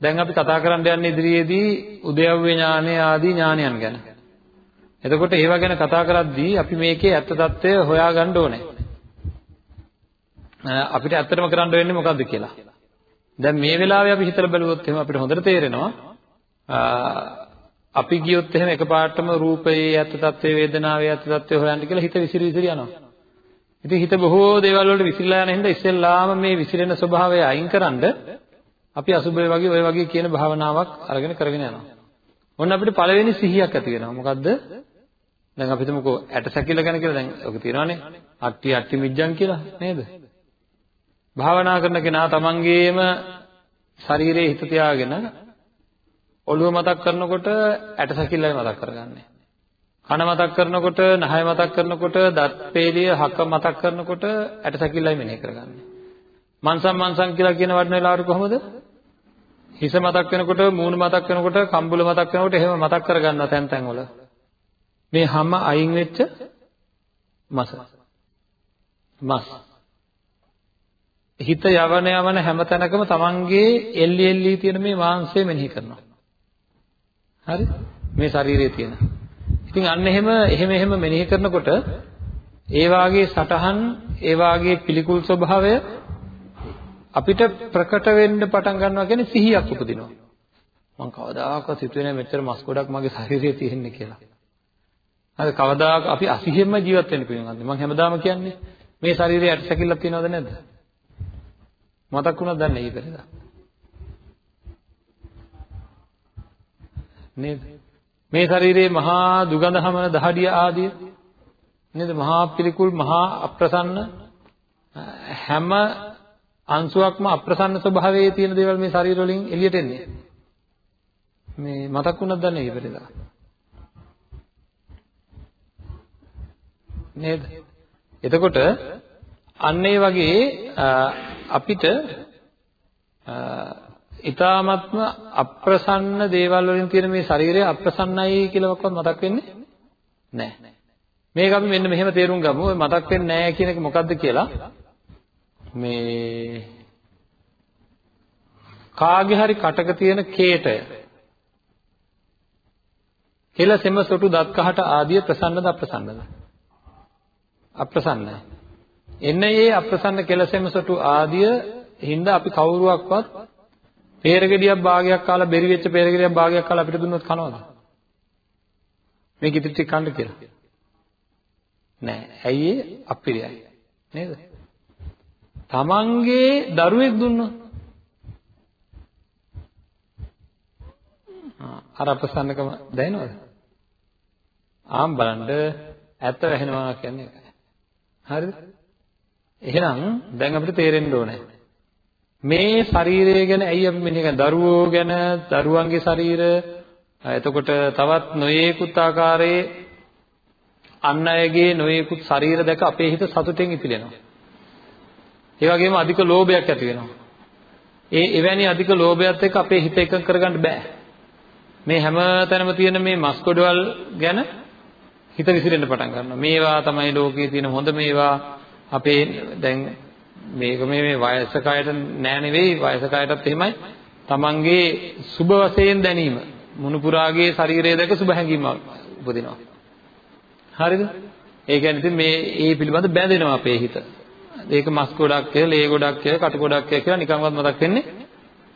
දැන් අපි කතා කරන්න යන්නේ ඉදිරියේදී උද්‍යව්‍ය ඥානය ආදී ඥානයන් ගැන. එතකොට ඒවා ගැන කතා කරද්දී අපි මේකේ ඇත්ත తত্ত্বය හොයාගන්න ඕනේ. අපිට ඇත්තටම කරන්න වෙන්නේ මොකද්ද කියලා. දැන් මේ වෙලාවේ අපි හිතලා බලුවොත් එහෙම අපිට හොඳට තේරෙනවා අපි ගියොත් එහෙම එකපාරටම රූපයේ ඇත්ත తত্ত্বය වේදනාවේ ඇත්ත తত্ত্বය හොයන්න කියලා හිත විසිරි විසිරි යනවා. ඉතින් හිත බොහෝ දේවල් වලට විසිරලා යන හින්දා ඉස්සෙල්ලාම මේ විසිරෙන ස්වභාවය අයින්කරනද අපි අසුබය වගේ ඔය වගේ කියන භාවනාවක් අරගෙන කරගෙන යනවා. ඔන්න අපිට පළවෙනි සිහියක් ඇති වෙනවා. මොකද්ද? දැන් අපි හිතමුකෝ ඇට සැකිල්ල ගැන කියලා දැන් ඔක තියෙනවානේ. අට්ටි අට්ටි මිජ්ජන් කියලා නේද? භාවනා කරන කෙනා තමන්ගේම ශරීරයේ හිත තියාගෙන ඔළුව මතක් කරනකොට ඇට සැකිල්ලයි මතක් කරගන්නේ. කන මතක් කරනකොට, නහය මතක් කරනකොට, දත් පේලිය හක මතක් කරනකොට ඇට සැකිල්ලයි මෙනෙහි කරගන්නේ. මන්සම් මන්සම් කියලා කියන වඩන වෙලාවට කොහොමද? හිස මතක් වෙනකොට, මූණ මතක් වෙනකොට, කම්බුල මතක් වෙනකොට එහෙම මතක් කරගන්නවා තැන් තැන් වල. මේ හැම අයින් වෙච්ච මස. මස්. හිත යවන යවන හැම තැනකම තමන්ගේ එල්ලි එල්ලි තියෙන මේ මාංශය මෙනෙහි කරනවා. හරි? මේ ශරීරයේ තියෙන. ඉතින් අන්න එහෙම එහෙම එහෙම මෙනෙහි කරනකොට ඒ වාගේ සටහන් ඒ වාගේ පිළිකුල් ස්වභාවය අපිට ප්‍රකට වෙන්න පටන් ගන්නවා කියන්නේ සිහියක් උපදිනවා. මම කවදාකවත් හිතුවේ නැහැ මෙච්චර මස් ගොඩක් මගේ ශරීරයේ තියෙන්නේ කියලා. හරි කවදාක අපි අසිහියෙන්ම ජීවත් වෙන්න පිළිගන්නේ. මම හැමදාම කියන්නේ මේ ශරීරයේ ඇට සැකිල්ලක් තියෙනවද නැද්ද? මතක් වුණාද දන්නේ ඊ පෙරේදා. නේද? මේ ශරීරයේ මහා දුගඳ හමන දහඩිය ආදී නේද? මහා පිළිකුල් මහා අප්‍රසන්න හැම අංශුවක්ම අප්‍රසන්න ස්වභාවයේ තියෙන දේවල් මේ ශරීර වලින් එළියට එන්නේ. මේ මතක් වුණාද දන්නේ ඊ පෙරේදා. නේද? එතකොට අන්න ඒ වගේ අපිට ඊ타මත්ම අප්‍රසන්න දේවල් වලින් තියෙන මේ ශරීරය අප්‍රසන්නයි කියලාවත් මතක් වෙන්නේ නැහැ. මේක අපි මෙන්න මෙහෙම තේරුම් ගමු. ඔය මතක් වෙන්නේ නැහැ කියන එක මොකද්ද කියලා. මේ කාගේ හරි කටක තියෙන කේටය. කෙල සෙම සොටු දත් කහට ආදිය ප්‍රසන්නද අප්‍රසන්නද? අප්‍රසන්නයි. එන්න ඒ අප්‍රසන්න කෙලසෙම සොටු ආදිය හින්දා අපි කවුරුවක්වත් peerගෙඩියක් භාගයක් කාලා බෙරි වෙච්ච peerගෙඩියක් භාගයක් කාලා අපිට දුන්නොත් කනවද? මේ කිරි ටික කන්න කියලා? නෑ. ඇයි ඒ අපිරියයි. නේද? තමන්ගේ දරුවෙක් දුන්නොත් අර අපසන්නකම දැනෙනවද? ආම් බලන්න ඇත්ත වැහෙනවා කියන්නේ ඒකයි. හරිද? එහෙනම් දැන් අපිට තේරෙන්න ඕනේ. මේ ශරීරය ගැන ඇයි අපි මෙන්න දරුවෝ ගැන, දරුවන්ගේ ශරීර, එතකොට තවත් නොයේකුත් ආකාරයේ අන් අයගේ නොයේකුත් ශරීර දැක අපේ හිත සතුටෙන් ඉපිලෙනවා. ඒ වගේම අධික ලෝභයක් ඇති වෙනවා. ඒ එවැනි අධික ලෝභයත් එක්ක අපේ හිත එකඟ කරගන්න බෑ. මේ හැම තැනම තියෙන මේ මස් කොඩවල් ගැන හිත විසිරෙන්න පටන් ගන්නවා. මේවා තමයි ලෝකයේ තියෙන හොඳ මේවා. අපේ දැන් මේක මේ මේ වයසකයට නෑ නෙවෙයි වයසකයටත් එහෙමයි. තමන්ගේ සුබ වශයෙන් දැනීම මුණුපුරාගේ ශරීරය දැක සුබ හැඟීමක් උපදිනවා. හරිද? ඒ කියන්නේ ඉතින් මේ ඒ පිළිබඳ බැඳෙනවා අපේ හිත. ඒක මස් ගොඩක් කියලා, ලේ ගොඩක් කියලා, කටු ගොඩක් කියලා නිකන්වත් මතක් වෙන්නේ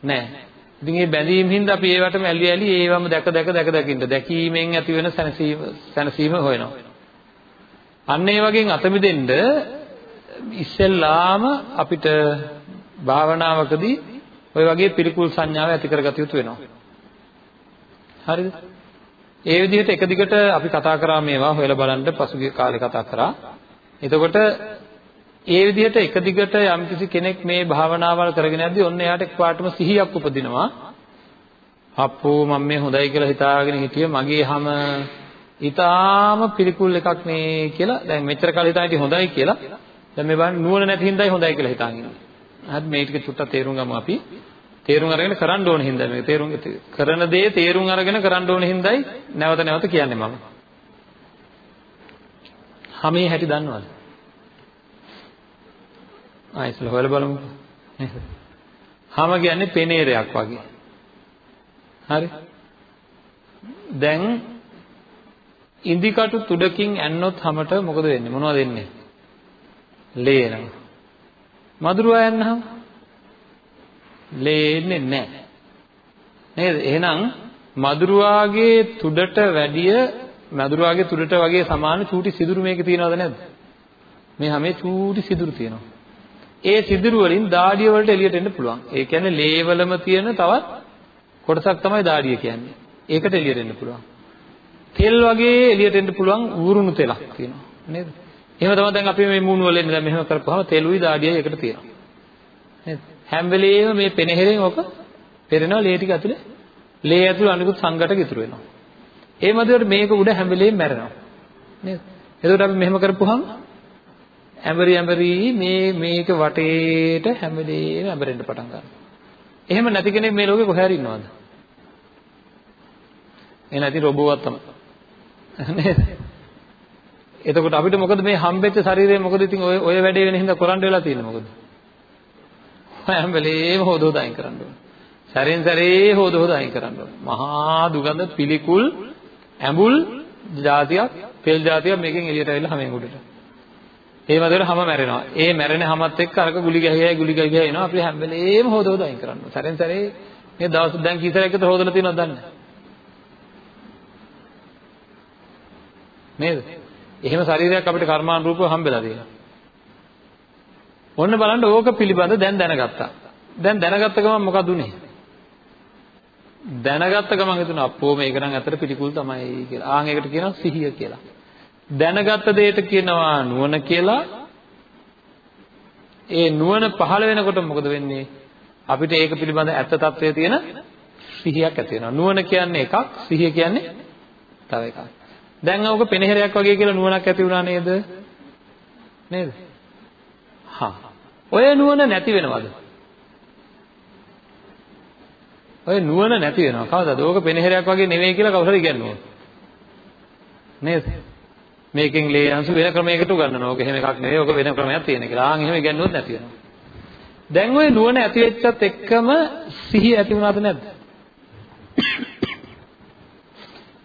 නැහැ. ඉතින් මේ බැඳීම් හින්දා අපි ඒවටම ඇලි ඇලි ඒවම දැක දැක දැක දැකින්න දැකීමෙන් ඇති වෙන සැනසීම සැනසීම හොයනවා. අන්න ඒ වගේ අත මිදෙන්න ඉස්සෙල්ලාම අපිට භාවනාවකදී ওই වගේ පිළිකුල් සංඥාව ඇති කරගත යුතු වෙනවා. හරිද? ඒ විදිහට එක දිගට අපි කතා කරා මේවා හොයලා බලන්න පසුගිය කාලේ කතා කරා. එතකොට ඒ විදිහට එක දිගට යම්කිසි කෙනෙක් මේ භාවනාවල් කරගෙන යද්දී ඔන්න එයාට එක්පාරටම සිහියක් උපදිනවා. අප්පෝ මම මේ හොඳයි කියලා හිතාගෙන හිටියේ මගේ හැම ඊටාම පිළිකුල් එකක් නේ කියලා දැන් මෙච්චර කල් හිතා හිටියේ හොඳයි කියලා දැන් මේ බලන්න නුවණ නැති හින්දායි හොඳයි කියලා හිතාගෙන ඉන්නේ. හරි මේ ටික චුට්ටක් තේරුම් ගමු අපි. තේරුම් අරගෙන කරන්න ඕන හින්දා මේක තේරුම් කරන දේ තේරුම් අරගෙන කරන්න ඕන හින්දායි නැවත නැවත කියන්නේ මම. හැමේ හැටි දන්නවද? ආ ඉස්සෙල්ලා හොයලා බලමු. හැම කියන්නේ පෙනේරයක් වගේ. හරි. දැන් ඉන්දිකටු තුඩකින් ඇන්නොත් හැමට මොකද වෙන්නේ? මොනවද වෙන්නේ? ලේ එනවා. මදුරුවා යන්නහම ලේ එන්නේ නැහැ. නේද? එහෙනම් මදුරුවාගේ තුඩට වැඩිය මදුරුවාගේ තුඩට වගේ සමාන චූටි සිදුරු මේකේ තියෙනවද නැද්ද? මේ හැමේ චූටි සිදුරු තියෙනවා. ඒ සිදුරු වලින් දාඩිය වලට එළියට එන්න පුළුවන්. ඒ කියන්නේ ලේවලම තියෙන තවත් කොටසක් තමයි දාඩිය කියන්නේ. ඒකට එළියට එන්න පුළුවන්. තෙල් වගේ එළියට එන්න පුළුවන් ඌරුණු තෙලක් තියෙනවා. නේද? එහෙම තමයි දැන් අපි මේ මූණු වල එන්නේ දැන් මෙහෙම කරපුවාම තෙලුයි දාඩියයි එකට තියෙනවා. නේද? හැම වෙලේම මේ පෙනහෙරෙන් ඔක පෙරෙනවා ලේ ටික ඇතුලේ. ලේ ඇතුලේ අනිකුත් සංඝටක ඉතුරු වෙනවා. ඒ මදිවට මේක උඩ හැම වෙලේම මැරෙනවා. නේද? එතකොට අපි මෙහෙම කරපුවාම ඇඹරි ඇඹරි මේ මේක වටේට හැම වෙලේම ඇඹරෙන්න පටන් ගන්නවා. එහෙම නැති කෙනෙක් මේ ලෝකේ කොහේ හරි ඉන්නවද? ඒ නැති රොබෝවක් තමයි. නේද? එතකොට අපිට මොකද මේ හම්බෙච්ච ශරීරය මොකද ඉතින් ඔය ඔය වැඩේ වෙන හින්දා කරන්න වෙලා තියෙන්නේ මොකද? හැම වෙලේම හොද හොද අයින් කරන්න ඕනේ. සැරෙන් සැරේ හොද හොද අයින් කරන්න ඕනේ. මහා දුගඳ පිළිකුල් ඇඹුල් જાතියක්, පෙල් જાතියක් මේකෙන් එළියට ඇවිල්ලා හැමෙන් උඩට. ඒ වගේම හැම මැරෙනවා. ඒ මැරෙන හැමත් එක්ක අරක ගුලි ගැහියයි ගුලි ගැහියයි එනවා. අපි හැම වෙලේම හොද හොද අයින් කරන්න ඕනේ. සැරෙන් සැරේ මේ දවස් දැන් කීතරයක්ද හොදලා තියෙනවද දන්නේ නේද? එහෙම ශරීරයක් අපිට කර්මානුරූපව හම්බෙලා තියෙනවා. ඔන්න බලන්න ඕක පිළිබඳ දැන් දැනගත්තා. දැන් දැනගත්ත ගමන් මොකද උනේ? දැනගත්ත ගමන් හිතුණා අප්පෝ මේක නම් ඇත්තට පිළිකුල් තමයි කියලා. ආන් ඒකට කියනවා සිහිය කියලා. දැනගත්ත දෙයට කියනවා නුවණ කියලා. ඒ නුවණ පහළ වෙනකොට මොකද වෙන්නේ? අපිට ඒක පිළිබඳ ඇත්ත తත්වයේ තියෙන සිහියක් ඇති වෙනවා. නුවණ කියන්නේ එකක්, සිහිය කියන්නේ තව එකක්. දැන් අවක පෙනහෙරයක් වගේ කියලා නුවණක් ඇති වුණා නේද? නේද? හා. ඔය නුවණ නැති වෙනවද? ඔය නුවණ නැති වෙනවා. කවදාද? ඕක පෙනහෙරයක් වගේ නෙවෙයි කියලා කවුරු හරි කියනවා. නේද? මේකෙන් ලේ අංශු වෙන ක්‍රමයකට උගන්වනවා. ඕක එහෙම එකක් නෙවෙයි. ඕක වෙන ක්‍රමයක් තියෙන කියලා. ආන් එහෙම ඉගෙනුවොත් නැති වෙනවා. දැන් ওই නුවණ ඇති වෙච්චත් එක්කම සිහිය ඇති වුණාද නැද්ද?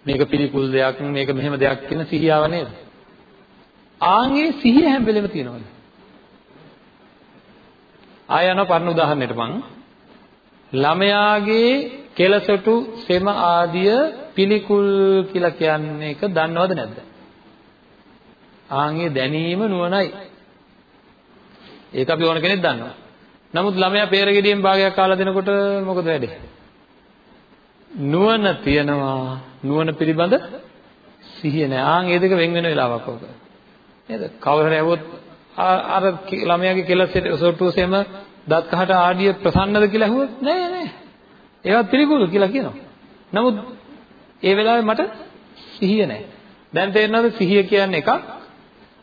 මේක පිළිකුල් දෙයක් මේක මෙහෙම දෙයක් කියන සිහියාව නේද? ආන්ගේ සිහිය හැම වෙලෙම තියෙනවද? ආය යන පරණ උදාහරණයට මං ළමයාගේ කෙලසටු සෙම ආදිය පිළිකුල් කියලා කියන්නේ එක දන්නවද නැද්ද? ආන්ගේ දැනීම නුවණයි. ඒක අපි ඕන කෙනෙක් දන්නවා. නමුත් ළමයා peer ගෙඩියෙන් භාගයක් කාලා දෙනකොට මොකද වෙන්නේ? නුවණ තියනවා නුවණ පිළිබඳ සිහිය නැහැ. ආන් ඒ දෙක වෙන් වෙන වෙලාවක් ඕක. නේද? කවුරු හරි ඇහුවොත් අර ළමයාගේ කෙලස් සොට්ටුවසෙම දත් කහට ආඩිය ප්‍රසන්නද කියලා ඇහුවොත් නෑ නෑ. ඒවත් පිළිකුල් කියලා කියනවා. නමුත් ඒ වෙලාවේ මට සිහිය නැහැ. දැන් තේරෙනවද සිහිය කියන්නේ එකක්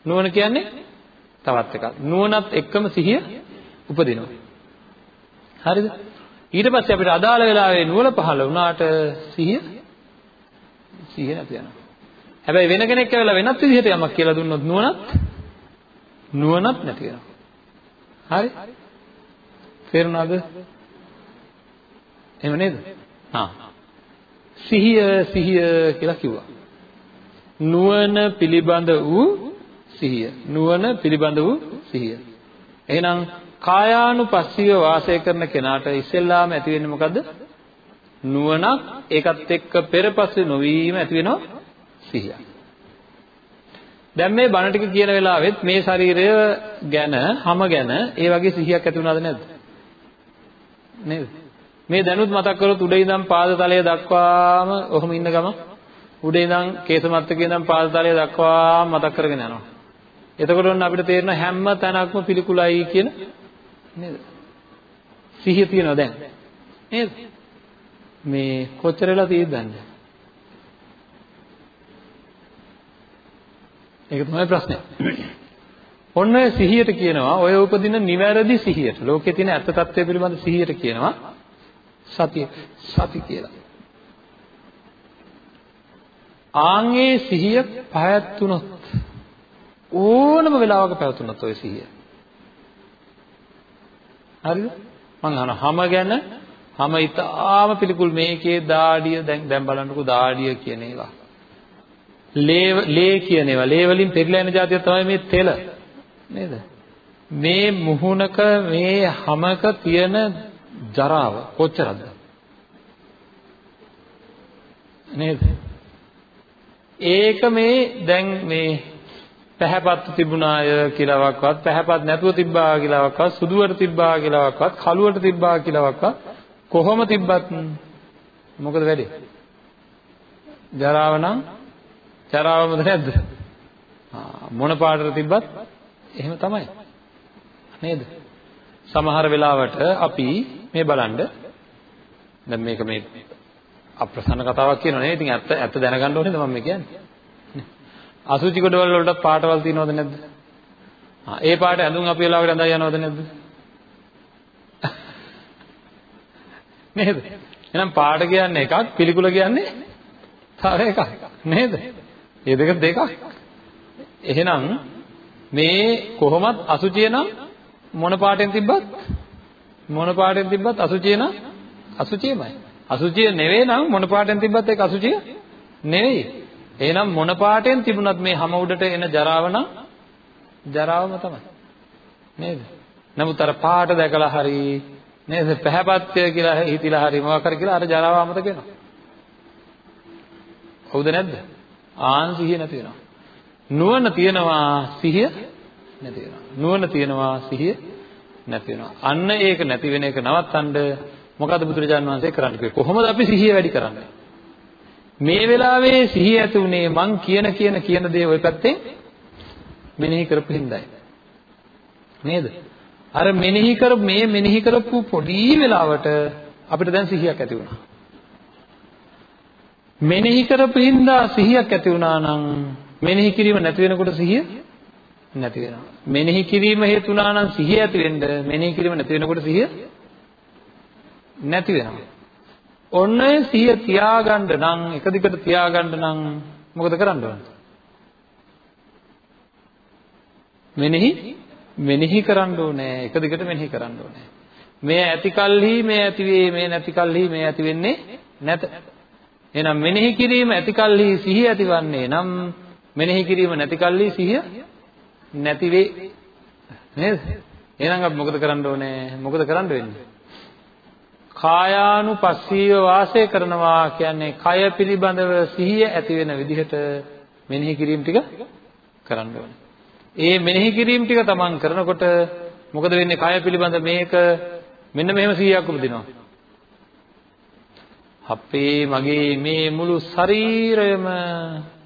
නුවණ කියන්නේ තවත් එකක්. නුවණත් එක්කම සිහිය උපදිනවා. හරිද? ඊට පස්සේ අපිට අදාළ වෙලාවේ නුවණ පහළ වුණාට සිහිය සිහිය නැති යනවා. හැබැයි වෙන කෙනෙක් ඇවිල්ලා වෙනත් විදිහට යමක් කියලා දුන්නොත් නුවණත් නුවණත් නැති වෙනවා. හරි? තේරුණාද? එහෙම නේද? හා. සිහිය සිහිය කියලා කිව්වා. නුවණ පිළිබඳ වූ සිහිය. නුවණ පිළිබඳ වූ සිහිය. එහෙනම් කායානුපස්සීව වාසය කරන කෙනාට ඉස්සෙල්ලාම ඇති වෙන්නේ මොකද්ද? නුවණක් ඒකත් එක්ක පෙරපස්සේ නොවීම ඇති වෙනවා සිහිය. දැන් මේ බණ ටික කියන වෙලාවෙත් මේ ශරීරය ගැන, හැම ගැන ඒ වගේ සිහියක් ඇති වුණාද නැද්ද? නේද? මේ දැනුත් මතක් කරොත් උඩ ඉඳන් පාද තලය දක්වාම ඔහොම ඉන්න ගම උඩ ඉඳන් කේසමත්තකේ ඉඳන් පාද තලය දක්වාම මතක් කරගෙන යනවා. එතකොට ඔන්න අපිට තේරෙන හැම තැනක්ම පිළිකුලයි කියන නේද? සිහිය තියෙනවා දැන්. නේද? මේ කොච්චර වෙලා තියෙද්ද දන්නේ? ඒක තමයි ප්‍රශ්නේ. ඔන්න ඔය සිහියට කියනවා ඔය උපදින නිවැරදි සිහියට ලෝකේ තියෙන ඇත්ත తත්වය පිළිබඳ සිහියට කියනවා සතිය සති කියලා. ආන්ගේ සිහිය පැවැත්තුනොත් ඕනම වෙලාවක පැවතුනොත් ඔය සිහිය. හරිද? මං අහන හැම ගැන හැම ඊටාම පිළිකුල් මේකේ දාඩිය දැන් දැන් බලන්නකෝ දාඩිය කියන ඒවා. ලේ ලේ කියන ඒවා ලේ වලින් පෙරලා යන જાතිය තමයි මේ තෙල. නේද? මේ මුහුණක මේ හැමක තියෙන ජරාව කොච්චරද? නේද? ඒක මේ දැන් මේ පැහැපත් තිබුණාය කියලාවත් පැහැපත් නැතුව තිබ්බා කියලාවත් සුදුවට තිබ්බා කියලාවත් කළුවට තිබ්බා කියලාවත් කොහොම තිබ්බත් මොකද වෙන්නේ? ජරාව නම් ජරාවමද නැද්ද? මොන පාටට තිබ්බත් එහෙම තමයි. නේද? සමහර වෙලාවට අපි මේ බලන්න දැන් මේක මේ අප්‍රසන්න කතාවක් කියනවා නේ. ඉතින් ඇත්ත ඇත්ත දැනගන්න ඕනේද මම කියන්නේ? අසුචි කොටවල වලට පාටවල් තියෙනවද නැද්ද? ආ ඒ පාට ඇඳුම් අපි වෙලාවකට ඇඳලා යනවද නැද්ද? නේද? එහෙනම් පාට කියන්නේ එකක්, පිළිකුල කියන්නේ තව එකක්. නේද? මේ දෙක දෙකක්. එහෙනම් මේ කොහොමත් අසුචිය නම් මොන පාටෙන් තිබ්බත් මොන පාටෙන් තිබ්බත් අසුචිය නම් අසුචියමයි. අසුචිය නෙවෙයි නම් මොන පාටෙන් තිබ්බත් ඒක අසුචිය නෙවෙයි. එහෙනම් මොන පාටෙන් තිබුණත් මේ හැම උඩට එන ජරාව නම් ජරාවම තමයි. නේද? නමුත් අර පාට දැකලා හරි නේද? පැහැපත්ය කියලා හිතිලා හරි මොකක් හරි කියලා අර ජරාව අමතක වෙනවා. හවුද නැද්ද? ආන් සිහිය නැති වෙනවා. නුවණ තියනවා සිහිය නැති වෙනවා. නුවණ තියනවා සිහිය නැති වෙනවා. අන්න ඒක නැති වෙන එක නවත්තන්න මොකද බුදුරජාණන් වහන්සේ කරන්න කිව්වේ? කොහොමද අපි සිහිය වැඩි කරන්නේ? මේ වෙලාවේ සිහිය ඇති උනේ මං කියන කියන කියන දේ ওই පැත්තෙන් මෙනෙහි කරපු හින්දායි. නේද? අර මෙනෙහි කර මේ මෙනෙහි කරපු පොඩි වෙලාවට අපිට දැන් සිහියක් ඇති වුණා. මෙනෙහි කරපු හින්දා සිහියක් ඇති වුණා නම් මෙනෙහි කිරීම නැති වෙනකොට සිහිය නැති වෙනවා. මෙනෙහි කිරීම හේතු වුණා නම් සිහිය ඇති වෙන්න මෙනෙහි කිරීම නැති වෙනකොට සිහිය නැති වෙනවා. ඔන්න ඔය සිහිය තියාගන්න නම් එක දිගට තියාගන්න නම් මොකද කරන්න ඕන? මෙනෙහි මෙනෙහි කරන්න ඕනේ එක දිගට මෙනෙහි කරන්න ඕනේ. මේ ඇති කල්හි මේ ඇති වේ මේ නැති කල්හි මේ ඇති වෙන්නේ නැත. එහෙනම් මෙනෙහි කිරීම ඇති කල්හි සිහිය ඇතිවන්නේ නම් මෙනෙහි කිරීම නැති කල්හි සිහිය නැති වේ. නේද? එහෙනම් අපි මොකද කරන්න ඕනේ? මොකද කරන්න වෙන්නේ? කායානුපස්සීව වාසය කරනවා කියන්නේ කය පිළිබඳව සිහිය ඇති වෙන විදිහට මෙනෙහි කිරීම ටික කරන්න ඕනේ. ඒ මෙනෙහි කිරීම ටික තමන් කරනකොට මොකද වෙන්නේ? කය පිළිබඳ මේක මෙන්න මෙහෙම සිහියක් උපදිනවා. අපේ මගේ මේ මුළු ශරීරයම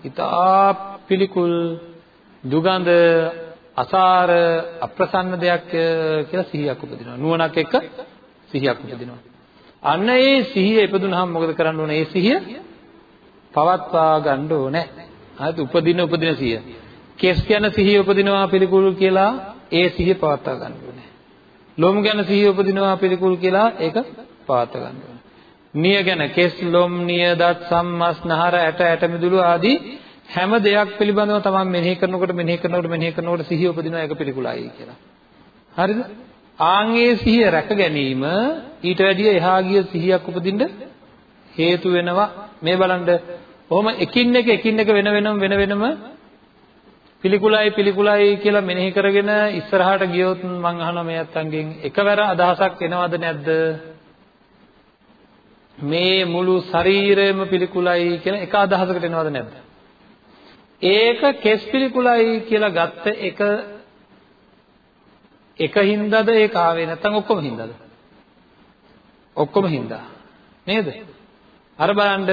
ඊටා පිළිකුල් දුගඳ අසාර අප්‍රසන්න දෙයක් කියලා සිහියක් උපදිනවා. නුවණක් එක්ක සිහියක් උපදිනවා. අන්න ඒ සිහිය ඉපදුනහම මොකද කරන්න ඕනේ? ඒ සිහිය පවත්වා ගන්න ඕනේ. හරිද? උපදින උපදින සිහිය. කෙස් ගැන සිහිය උපදිනවා පිළිකුල් කියලා ඒ සිහිය පවත්වා ගන්න ඕනේ. ලොම් ගැන සිහිය උපදිනවා පිළිකුල් කියලා ඒක පවත්වා ගන්න ඕනේ. නිය ගැන කෙස් ලොම් නිය දත් සම්මස් නහර ඇට ඇට මිදුළු ආදී හැම දෙයක් පිළිබඳව තමයි මෙනෙහි කරනකොට මෙනෙහි කරනකොට මෙනෙහි කරනකොට සිහිය උපදිනවා ඒක පිළිකුලයි කියලා. හරිද? ආන්ගේ සිහිය රැක ගැනීම ඊට වැඩිය එහා ගිය සිහියක් උපදින්න හේතු වෙනවා. මේ බලන්න ඔහොම එකින් එක එකින් එක වෙන වෙනම වෙන වෙනම පිළිකුලයි පිළිකුලයි කියලා මෙනෙහි කරගෙන ඉස්සරහට ගියොත් මම අහනවා මේ අත්තන්ගෙන් එකවර අදහසක් එනවද නැද්ද? මේ මුළු ශරීරයම පිළිකුලයි කියලා එක අදහසකට එනවද නැද්ද? ඒක කෙස් පිළිකුලයි කියලා ගත්ත එක එක හින්දාද ඒක ආවේ නැත්නම් ඔක්කොම හින්දාද? ඔක්කොම හින්දා. නේද? අර බලන්න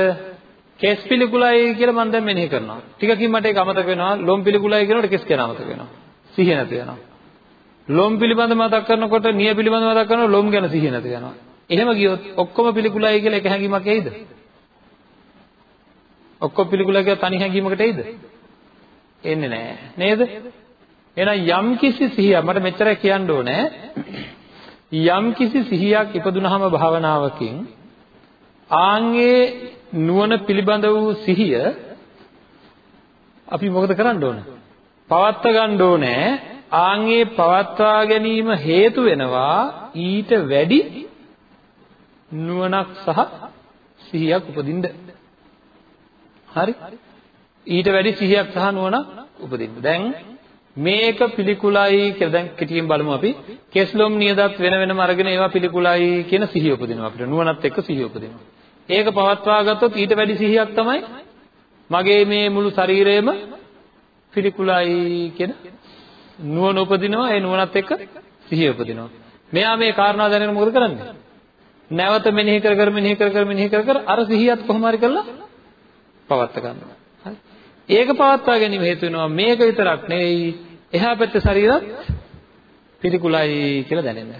කෙස් පිළිකුලයි කියලා මම දැන් මෙනෙහි කරනවා. ටිකකින් මට ඒක අමතක වෙනවා. ලොම් පිළිකුලයි කියනකොට කෙස් කියන අමතක වෙනවා. සිහිය නැති වෙනවා. ලොම් පිළිබඳ මතක් කරනකොට නිය පිළිබඳ මතක් කරනකොට ලොම් ගැන සිහිය නැති වෙනවා. එහෙම ගියොත් ඔක්කොම පිළිකුලයි කියලා එක හැඟීමක් එයිද? ඔක්කොම පිළිකුලයි කියලා තනි හැඟීමකට එයිද? එන්නේ නැහැ. නේද? එහෙනම් යම් කිසි සිහියක් මට මෙච්චරයි කියන්න ඕනේ. යම් කිසි සිහියක් ඉපදුනහම භාවනාවකින් ආන්ගේ නුවණ පිළිබඳ වූ සිහිය අපි මොකද කරන්න ඕන? පවත්වා ගන්න ඕනේ. ආන්ගේ පවත්වා ගැනීම හේතු වෙනවා ඊට වැඩි නුවණක් සහ සිහියක් උපදින්න. හරි? ඊට වැඩි සිහියක් සහ නුවණක් උපදින්න. දැන් මේක පිළිකුලයි කියලා දැන් කෙටියෙන් බලමු අපි. කෙස්ලොම් නියදත් වෙන වෙනම අරගෙන ඒවා පිළිකුලයි කියන සිහිය උපදිනවා අපිට. නුවණත් එක්ක සිහිය උපදිනවා. ඒක පවත්වා ගත්තොත් ඊට වැඩි සිහියක් තමයි මගේ මේ මුළු ශරීරයම පිළිකුලයි කියන නුවණ උපදිනවා. ඒ නුවණත් එක්ක සිහිය උපදිනවා. මෙයා මේ කාරණා දැනගෙන මොකද කරන්නේ? නැවත මෙනෙහි කර කර මෙනෙහි කර කර මෙනෙහි කර කර අර සිහියත් කොහොම හරි කරලා පවත්වා ගන්නවා. හරි. ඒක පවත්වා ගැනීම හේතු වෙනවා මේක විතරක් නෙවෙයි එහා පැත්තේ ශරීරත් පිළිකුලයි කියලා දැනෙන්න.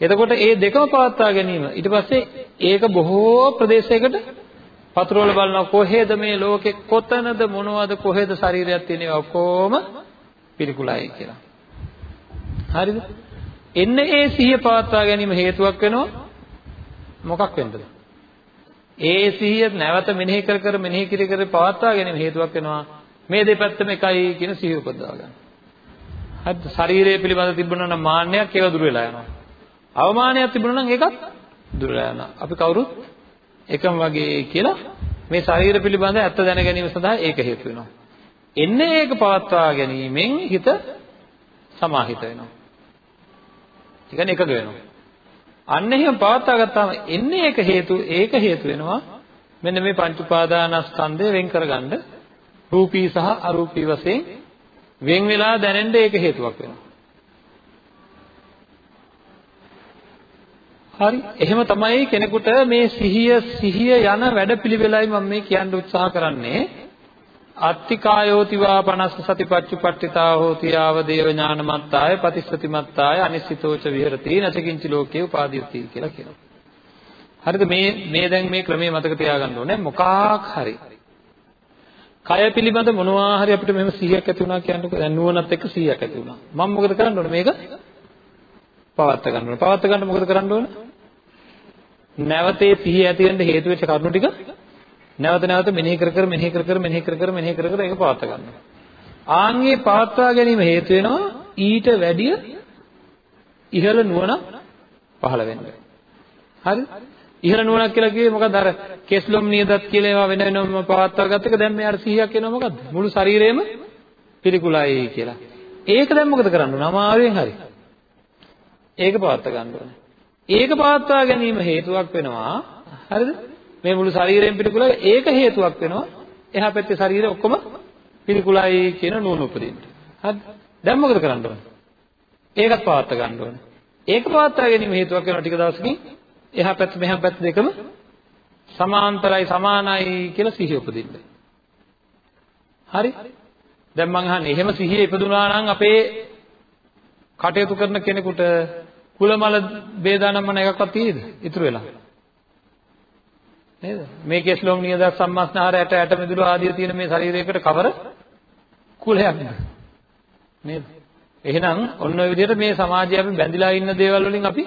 එතකොට මේ දෙකම පවත්වා ගැනීම ඊට පස්සේ ඒක බොහෝ ප්‍රදේශයකට පතුරවල බලනවා කොහෙද මේ ලෝකේ කොතනද මොනවද කොහෙද ශරීරයක් තියෙන්නේ ඔක්කොම පිළිකුලයි කියලා. හරිද? එන්න ඒ සිහිය පවත්වා ගැනීම හේතුවක් වෙනවා මොකක් වෙන්නද? ඒ සිහිය නැවත මෙනෙහි කර කර මෙනෙහි කර කර පවත්වා ගැනීම හේතුවක් වෙනවා මේ දෙපැත්තම එකයි කියන සිහිය උපදවා ගන්න. හරිද? ශරීරය පිළිබඳ තිබුණා නම් මාන්නයක් ඒක දුර වෙලා යනවා. අවමානයක් තිබුණා නම් ඒකත් දුර වෙලා යනවා. අපි කවුරුත් එකම වගේ කියලා මේ ශරීර පිළිබඳ ඇත්ත දැන ගැනීම සඳහා ඒක හේතු වෙනවා. එන්නේ ඒක පවත්වා ගැනීමෙන් හිත සමාහිත වෙනවා. ඒ කියන්නේ එකග වෙනවා. අන්න එහෙම පවත්වා ගත්තාම එන්නේ ඒක හේතු ඒක හේතු වෙනවා මෙන්න මේ පංච උපාදානස්කන්ධය වෙන් කරගන්න රූපී සහ අරූපී වශයෙන් වෙන් වෙලා දැනෙන්න ඒක හේතුවක් වෙනවා. හරි එහෙම තමයි කෙනෙකුට මේ සිහිය සිහිය යන වැඩපිළිවෙලයි මම මේ කියන්න උත්සාහ කරන්නේ. අත්තිකායෝතිවා 50 සතිපත්චුපට්ඨිතා හෝති ආව දේව ඥානමත්තාය පතිස්සතිමත්තාය අනිසිතෝච විහෙරති නචකින්ච ලෝකේ උපාදීයති කියලා කියනවා. හරිද මේ මේ දැන් මේ ක්‍රමයේ මතක තියාගන්න ඕනේ මොකක් හරි. කය පිළිබඳ මොනවා හරි අපිට මෙහෙම 100ක් ඇති වුණා කියන්නකො දැන් නුවණත් එක්ක 100ක් ඇති වුණා. මම මොකද කරන්න ඕනේ මේක? පවත්ත ගන්න ඕනේ. පවත්ත ගන්න මොකද කරන්න ඕනේ? නැවතේ සිහිය ඇති වෙන්න හේතු වෙච්ච කරුණු ටික නැවත නැවත මෙනෙහි කර කර මෙනෙහි කර කර මෙනෙහි කර කර මෙනෙහි කර කර ඒක පවත්වා ගන්නවා. ආන්ගේ පවත්වා ගැනීම හේතු වෙනවා ඊට වැඩිය ඉහළ නුවණ පහළ වෙන්න. හරි? ඉහළ නුවණක් කියලා කිව්වේ මොකද්ද? අර කෙස්ලොම් නියදත් කියලා ඒවා වෙන වෙනම පවත්වා ගත්ත එක දැන් මේ අර 100ක් එනවා මොකද්ද? මුළු ශරීරෙම පිළිකුලයි කියලා. ඒක දැන් මොකද කරන්න ඕන? අමාරුවෙන් හරි. ඒක පවත්වා ගන්න ඕනේ. ඒක පවත්වා ගැනීම හේතුවක් වෙනවා. හරිද? මේ මුළු ශරීරයෙන් පිළිකුලයි ඒක හේතුවක් වෙනවා. එහා පැත්තේ ශරීරය ඔක්කොම පිළිකුලයි කියන නුවණ උපදින්න. හරිද? දැන් මොකද කරන්න ඕනේ? ඒකත් පවත්වා ගන්න ඕනේ. ඒක පවත්වා ගැනීම හේතුවක් වෙනවා ටික දවසකින් එහා පැත්ත මෙහා පැත්ත දෙකම සමාන්තරයි සමානයි කියලා සිහිය උපදින්න. හරි? දැන් මං අහන්නේ එහෙම සිහිය ඉපදුනා නම් අපේ කටයුතු කරන කෙනෙකුට කුලමල ભેදානම්මන එකක්වත් තියෙද? ඉතුරු වෙලා. නේද? මේ කෙස්ලොම් නියද සම්මස්නහර ඇට ඇට මිදුළු ආදිය තියෙන මේ ශරීරයකට කවර කුලයක් නේද? එහෙනම් ඔන්න ඔය විදිහට මේ සමාජයේ අපි බැඳිලා ඉන්න දේවල් වලින් අපි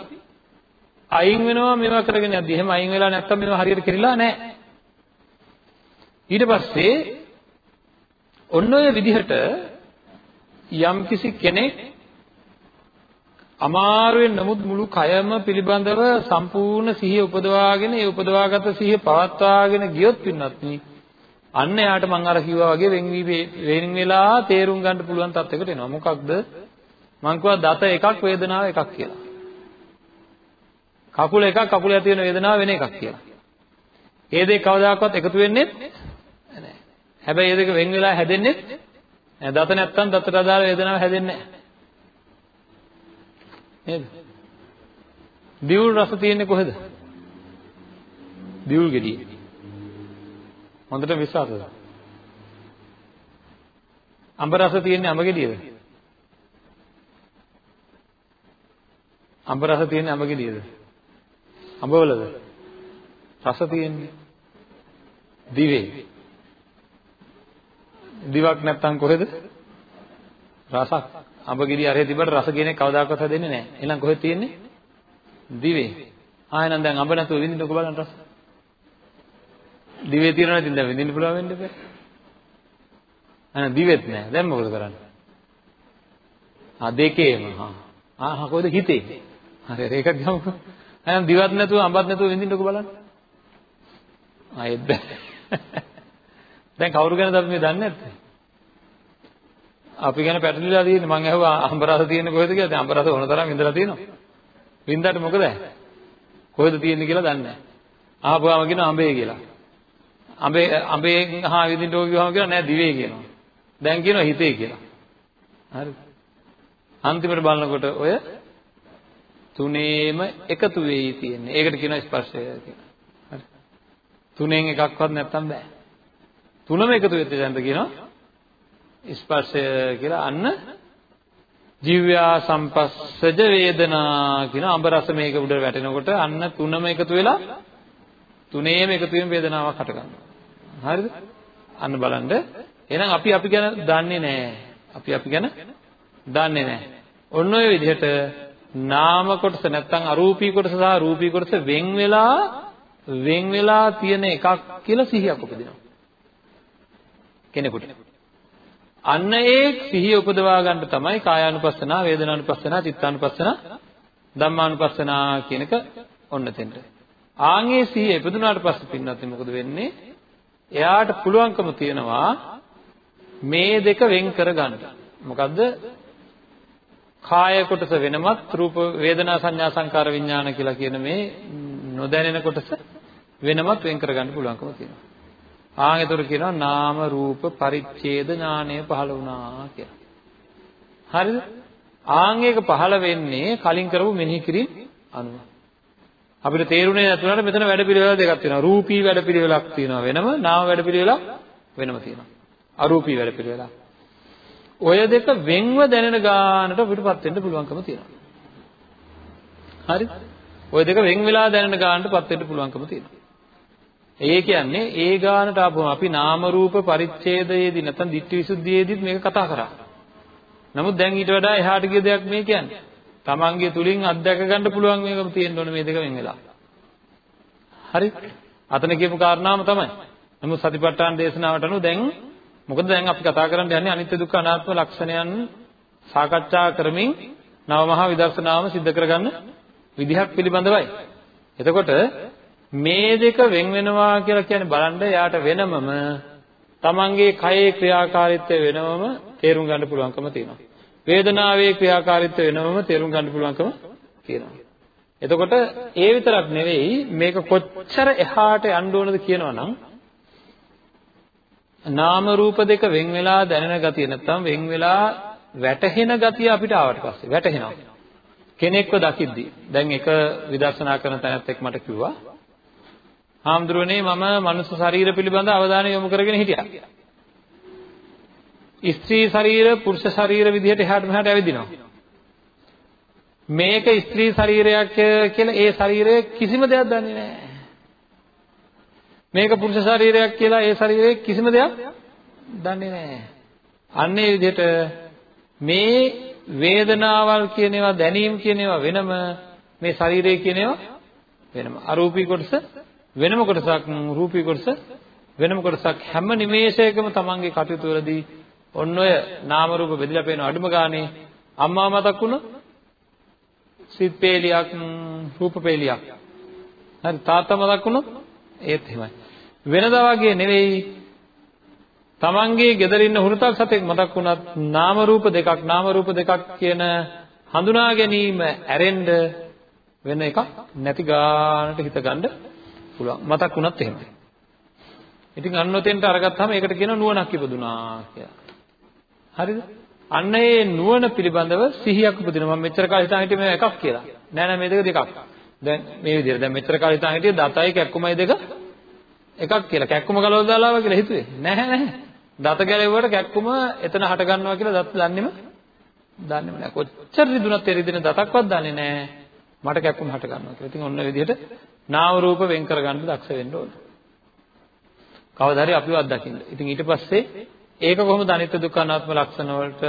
අයින් වෙනවා මේවා කරගෙන යද්දි. එහෙම අයින් වෙලා නැත්තම් මේවා හරියට කෙරිලා නැහැ. ඊට පස්සේ ඔන්න ඔය විදිහට යම්කිසි කෙනෙක් අමාරුවෙන් නමුත් මුළු කයම පිළිබඳව සම්පූර්ණ සිහිය උපදවාගෙන ඒ උපදවාගත සිහිය පවත්වාගෙන ගියොත් පින්නත් අන්න එයාට මම අර කිව්වා වගේ වෙන් වී වෙන් වෙලා තේරුම් ගන්න පුළුවන් තත්යකට එනවා. මොකක්ද? මං කිව්වා දත එකක් වේදනාව එකක් කියලා. කකුල එකක් කකුල ඇති වෙන වේදනාව වෙන එකක් කියලා. ඒ දෙක කවදාකවත් එකතු වෙන්නේ නැහැ. හැබැයි ඒ දෙක වෙන් වෙලා හැදෙන්නේ නැහැ. දත නැත්තම් දතට අදාළ වේදනාව හැදෙන්නේ නැහැ. නේද? දියුල් රස තියෙන්නේ කොහෙද? දියුල් ගෙඩිය. හොඳට විශ්වාසද? අඹ රස තියෙන්නේ අඹ ගෙඩියද? අඹ රස තියෙන්නේ අඹ ගෙඩියද? අඹවලද? රස තියෙන්නේ දිවේ. දිවක් නැත්තම් කොහෙද? රසක්. අඹ ගෙඩිය අරේ තිබ්බට රස කියන එක කවදාකවත් හැදෙන්නේ නැහැ. එහෙනම් කොහෙද තියෙන්නේ? දිවේ. ආයෙනම් දැන් අඹ නැතුව විඳින්නකො බලන්න රස. දිවේ තියෙනවා ඉතින් දැන් විඳින්න පුළුවන් වෙන්නේ නැහැ. අනේ දිවෙත් නැහැ. දැන් මොකද කරන්නේ? ආ දෙකේම. හා. ආ කොහෙද හිතේ? හරි ඒක ගමුකෝ. එහෙනම් දිවත් නැතුව අඹත් නැතුව විඳින්නකො බලන්න. ආයෙත් බෑ. දැන් කවුරු ගැනද අපි මේ දන්නේ නැත්තේ? අපි ගැන පැටලිලා තියෙන්නේ මං අහුවා අඹ රස තියෙන්නේ කොහෙද කියලා. දැන් අඹ රස ඕන තරම් ඉඳලා තියෙනවා. වින්දාට මොකද? කොහෙද තියෙන්නේ කියලා දන්නේ නැහැ. අහපුවාම කියනවා අඹේ කියලා. අඹේ අඹේ අහා විඳින්න ඕක කිව්වම කියනවා නෑ දිවේ කියනවා. දැන් කියනවා හිතේ කියලා. හරිද? අන්තිමට බලනකොට ඔය තුනේම එකතු වෙයි තියෙන්නේ. ඒකට කියනවා ස්පර්ශය කියලා. හරි. තුනෙන් එකක්වත් නැත්තම් බෑ. තුනම එකතු වෙච්ච දැන්ද කියනවා ස්පර්ශය කියලා අන්න ජීවයා සම්පස්සජ වේදනා කියන අඹ රස මේක උඩ වැටෙනකොට අන්න තුනම එකතු වෙලා තුනේම එකතු වීම වේදනාවක් හට ගන්නවා. හරිද? අන්න බලන්න. එහෙනම් අපි අපි ගැන දන්නේ නැහැ. අපි අපි ගැන දන්නේ නැහැ. ඔන්න ඔය විදිහට නාම කොටස නැත්තම් අරූපී කොටස සහ රූපී කොටස වෙන් වෙලා වෙන් වෙලා තියෙන එකක් කියලා සිහියක් උපදිනවා. කෙනෙකුට. අන්න ඒ සිහිය උපදවා ගන්න තමයි කායානුපස්සනා, වේදනානුපස්සනා, චිත්තානුපස්සනා, ධම්මානුපස්සනා කියනක ඔන්න තෙන්ට. ආන්ගේ සිහිය ඉපදුනාට පස්සේ පින්නත් මොකද වෙන්නේ? එයාට පුළුවන්කම තියනවා මේ දෙක වෙන් කරගන්න. මොකද්ද? කාය කොටස වෙනමත් රූප වේදනා සංඥා සංකාර විඥාන කියලා කියන මේ නොදැනෙන කොටස වෙනමත් වෙන් කරගන්න පුළුවන්කම තියෙනවා. ආන් ඒතර කියනවා නාම රූප පරිච්ඡේද ඥානය පහළ වුණා කියලා. හරිද? ආන් ඒක පහළ වෙන්නේ කලින් කරපු මෙනෙහි කිරීම අනුව. අපිට තේරුනේ නැතුණාට මෙතන වැඩ පිළිවෙල දෙකක් තියෙනවා. රූපී වැඩ පිළිවෙලක් තියෙනවා වෙනම, නාම වැඩ පිළිවෙලක් වෙනම තියෙනවා. අරූපී වැඩ පිළිවෙලක්. ඔය දෙක වෙන්ව දැනෙන ගානට අපිටපත් වෙන්න පුළුවන්කම තියෙනවා. හරිද? ඔය දෙක වෙන් වෙලා දැනෙන ගානටපත් වෙන්න පුළුවන්කම තියෙනවා. ඒ කියන්නේ ඒ ගානට ආපුවම අපි නාම රූප පරිච්ඡේදයේදී නැත්නම් ditthi visuddhiයේදීත් මේක කතා කරා. නමුත් දැන් ඊට වඩා එහාට ගිය දෙයක් මේ කියන්නේ. තමන්ගේ තුලින් අත්දැක ගන්න පුළුවන් මේකම තියෙන්න ඕනේ මේ දෙක වෙන වෙලා. හරි? අතන කියපු කාරණාවම තමයි. නමුත් සතිපට්ඨාන දේශනාවට අනුව දැන් මොකද දැන් අපි කතා කරන්න යන්නේ අනිත්‍ය දුක්ඛ අනාත්ම ලක්ෂණයන් සාකච්ඡා කරමින් නව මහා විදර්ශනාවම सिद्ध කරගන්න විදිහක් පිළිබඳවයි. එතකොට මේ දෙක වෙන් වෙනවා කියලා කියන්නේ බලන්න යාට වෙනමම තමන්ගේ කයේ ක්‍රියාකාරීත්වය වෙනමම තේරුම් ගන්න පුළුවන්කම තියෙනවා. වේදනාවේ ක්‍රියාකාරීත්වය වෙනමම තේරුම් ගන්න පුළුවන්කම තියෙනවා. එතකොට ඒ විතරක් නෙවෙයි මේක කොච්චර එහාට යන්න ඕනද කියනවනම් නාම රූප දෙක වෙන් වෙලා දැනෙන ගතිය නැත්තම් වෙන් වෙලා වැටහෙන ගතිය අපිට ආවට පස්සේ වැටහෙනවා. කෙනෙක්ව දකිද්දි දැන් එක විදර්ශනා කරන තැනත් එක්ක මට කිව්වා හාමුදුරනේ මම මනුස්ස ශරීර පිළිබඳ අවධානය යොමු කරගෙන හිටියා. ස්ත්‍රී ශරීර පුරුෂ ශරීර විදිහට එහාට මෙහාට ඇවිදිනවා. මේක ස්ත්‍රී ශරීරයක් කියලා ඒ ශරීරයේ කිසිම දෙයක් දන්නේ නැහැ. මේක පුරුෂ ශරීරයක් කියලා ඒ ශරීරයේ කිසිම දෙයක් දන්නේ නැහැ. අන්න ඒ විදිහට මේ වේදනාවල් කියන ඒවා දැනීම් කියන ඒවා වෙනම මේ ශරීරය කියන ඒවා වෙනම අරූපී කොටස වෙනම කොටසක් රූපී කොටස වෙනම කොටසක් හැම නිමේෂයකම තමන්ගේ කටයුතු වලදී ඔන්න ඔය නාම රූප බෙදලා පේන අඩුම ගානේ අම්මා මතක් වුණොත් සිත් පේලියක් රූප පේලියක්. හරි තාත්තා මතක් වුණොත් ඒත් එහෙමයි. වෙනදා වගේ නෙවෙයි. තමන්ගේ ගෙදර ඉන්න හුරුතක් සතෙක් මතක් වුණත් නාම රූප දෙකක් නාම රූප දෙකක් කියන හඳුනා ගැනීම ඇරෙන්න වෙන එකක් නැති ගානට හිත ගන්න පුළුවන්. මතක් වුණත් එහෙමයි. ඉතින් අන්න ඔතෙන්ට අරගත්තාම ඒකට කියනවා නුවණක් ඉපදුනා කියලා. හරිද? අන්න ඒ නුවණ පිළිබඳව සිහියක් උපදිනවා. මම මෙච්චර කාලෙ හිතාන හිටියේ මේ එකක් කියලා. නෑ නෑ මේ දෙක දෙකක්. දැන් මේ විදිහට දැන් මෙච්චර කාලෙ හිතාන හිටියේ දතයි කැක්කුමයි දෙක එකක් කියලා. කැක්කුම ගලවලා දාලාවා කියලා හිතුවේ. නැහැ නැහැ දත ගැලෙව්වට කැක්කුම එතන හට ගන්නවා කියලා දත් දන්නේම දන්නේම නැහැ. කොච්චර රිදුනත් ඒ රිදෙන දතක්වත් දන්නේ නැහැ. මට කැක්කුම හට ගන්නවා කියලා. ඉතින් ඔන්න විදිහට නාම රූප වෙන් කරගන්න දක්ෂ වෙන්න ඕන. කවදා හරි අපිව අත්දකින්න. ඉතින් ඊට පස්සේ ඒක කොහොමද අනිත්‍ය දුක්ඛ අනාත්ම ලක්ෂණ වලට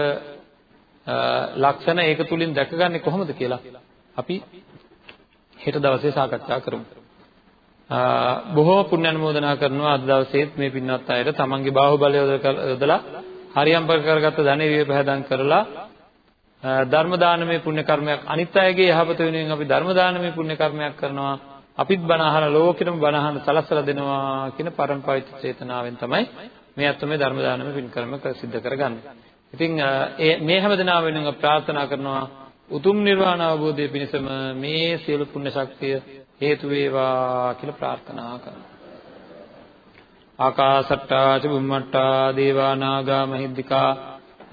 ලක්ෂණ ඒක තුලින් දැකගන්නේ කොහොමද කියලා අපි හෙට දවසේ සාකච්ඡා කරමු. බොහෝ පුණ්‍ය අනුමෝදනා කරනවා අද දවසේත් මේ පින්වත් අයට තමන්ගේ බාහුවලය යොදලා හරියම්පර කරගත්ත ධනෙ විවේක පහදම් කරලා ධර්ම දානමය පුණ්‍ය කර්මයක් අනිත් අයගේ යහපත වෙනුවෙන් අපි ධර්ම දානමය පුණ්‍ය කර්මයක් කරනවා අපිත් බණ අහලා ලෝකෙටම බණ අහන්න සලස්සලා දෙනවා කියන පරම්පවිත චේතනාවෙන් තමයි මේ අත්ම මේ ධර්ම දානමය පින් කර්ම සිද්ධ කරගන්නේ. ඉතින් මේ හැම දිනම වෙනුවෙන් ප්‍රාර්ථනා කරනවා උතුම් නිර්වාණ අවබෝධය පිණිසම මේ සියලු පුණ්‍ය ශක්තිය හේතු වේවා කියලා ප්‍රාර්ථනා කරනවා. ආකාසට්ටා ච බුම්මට්ටා දේවා නාග මහිද්దికා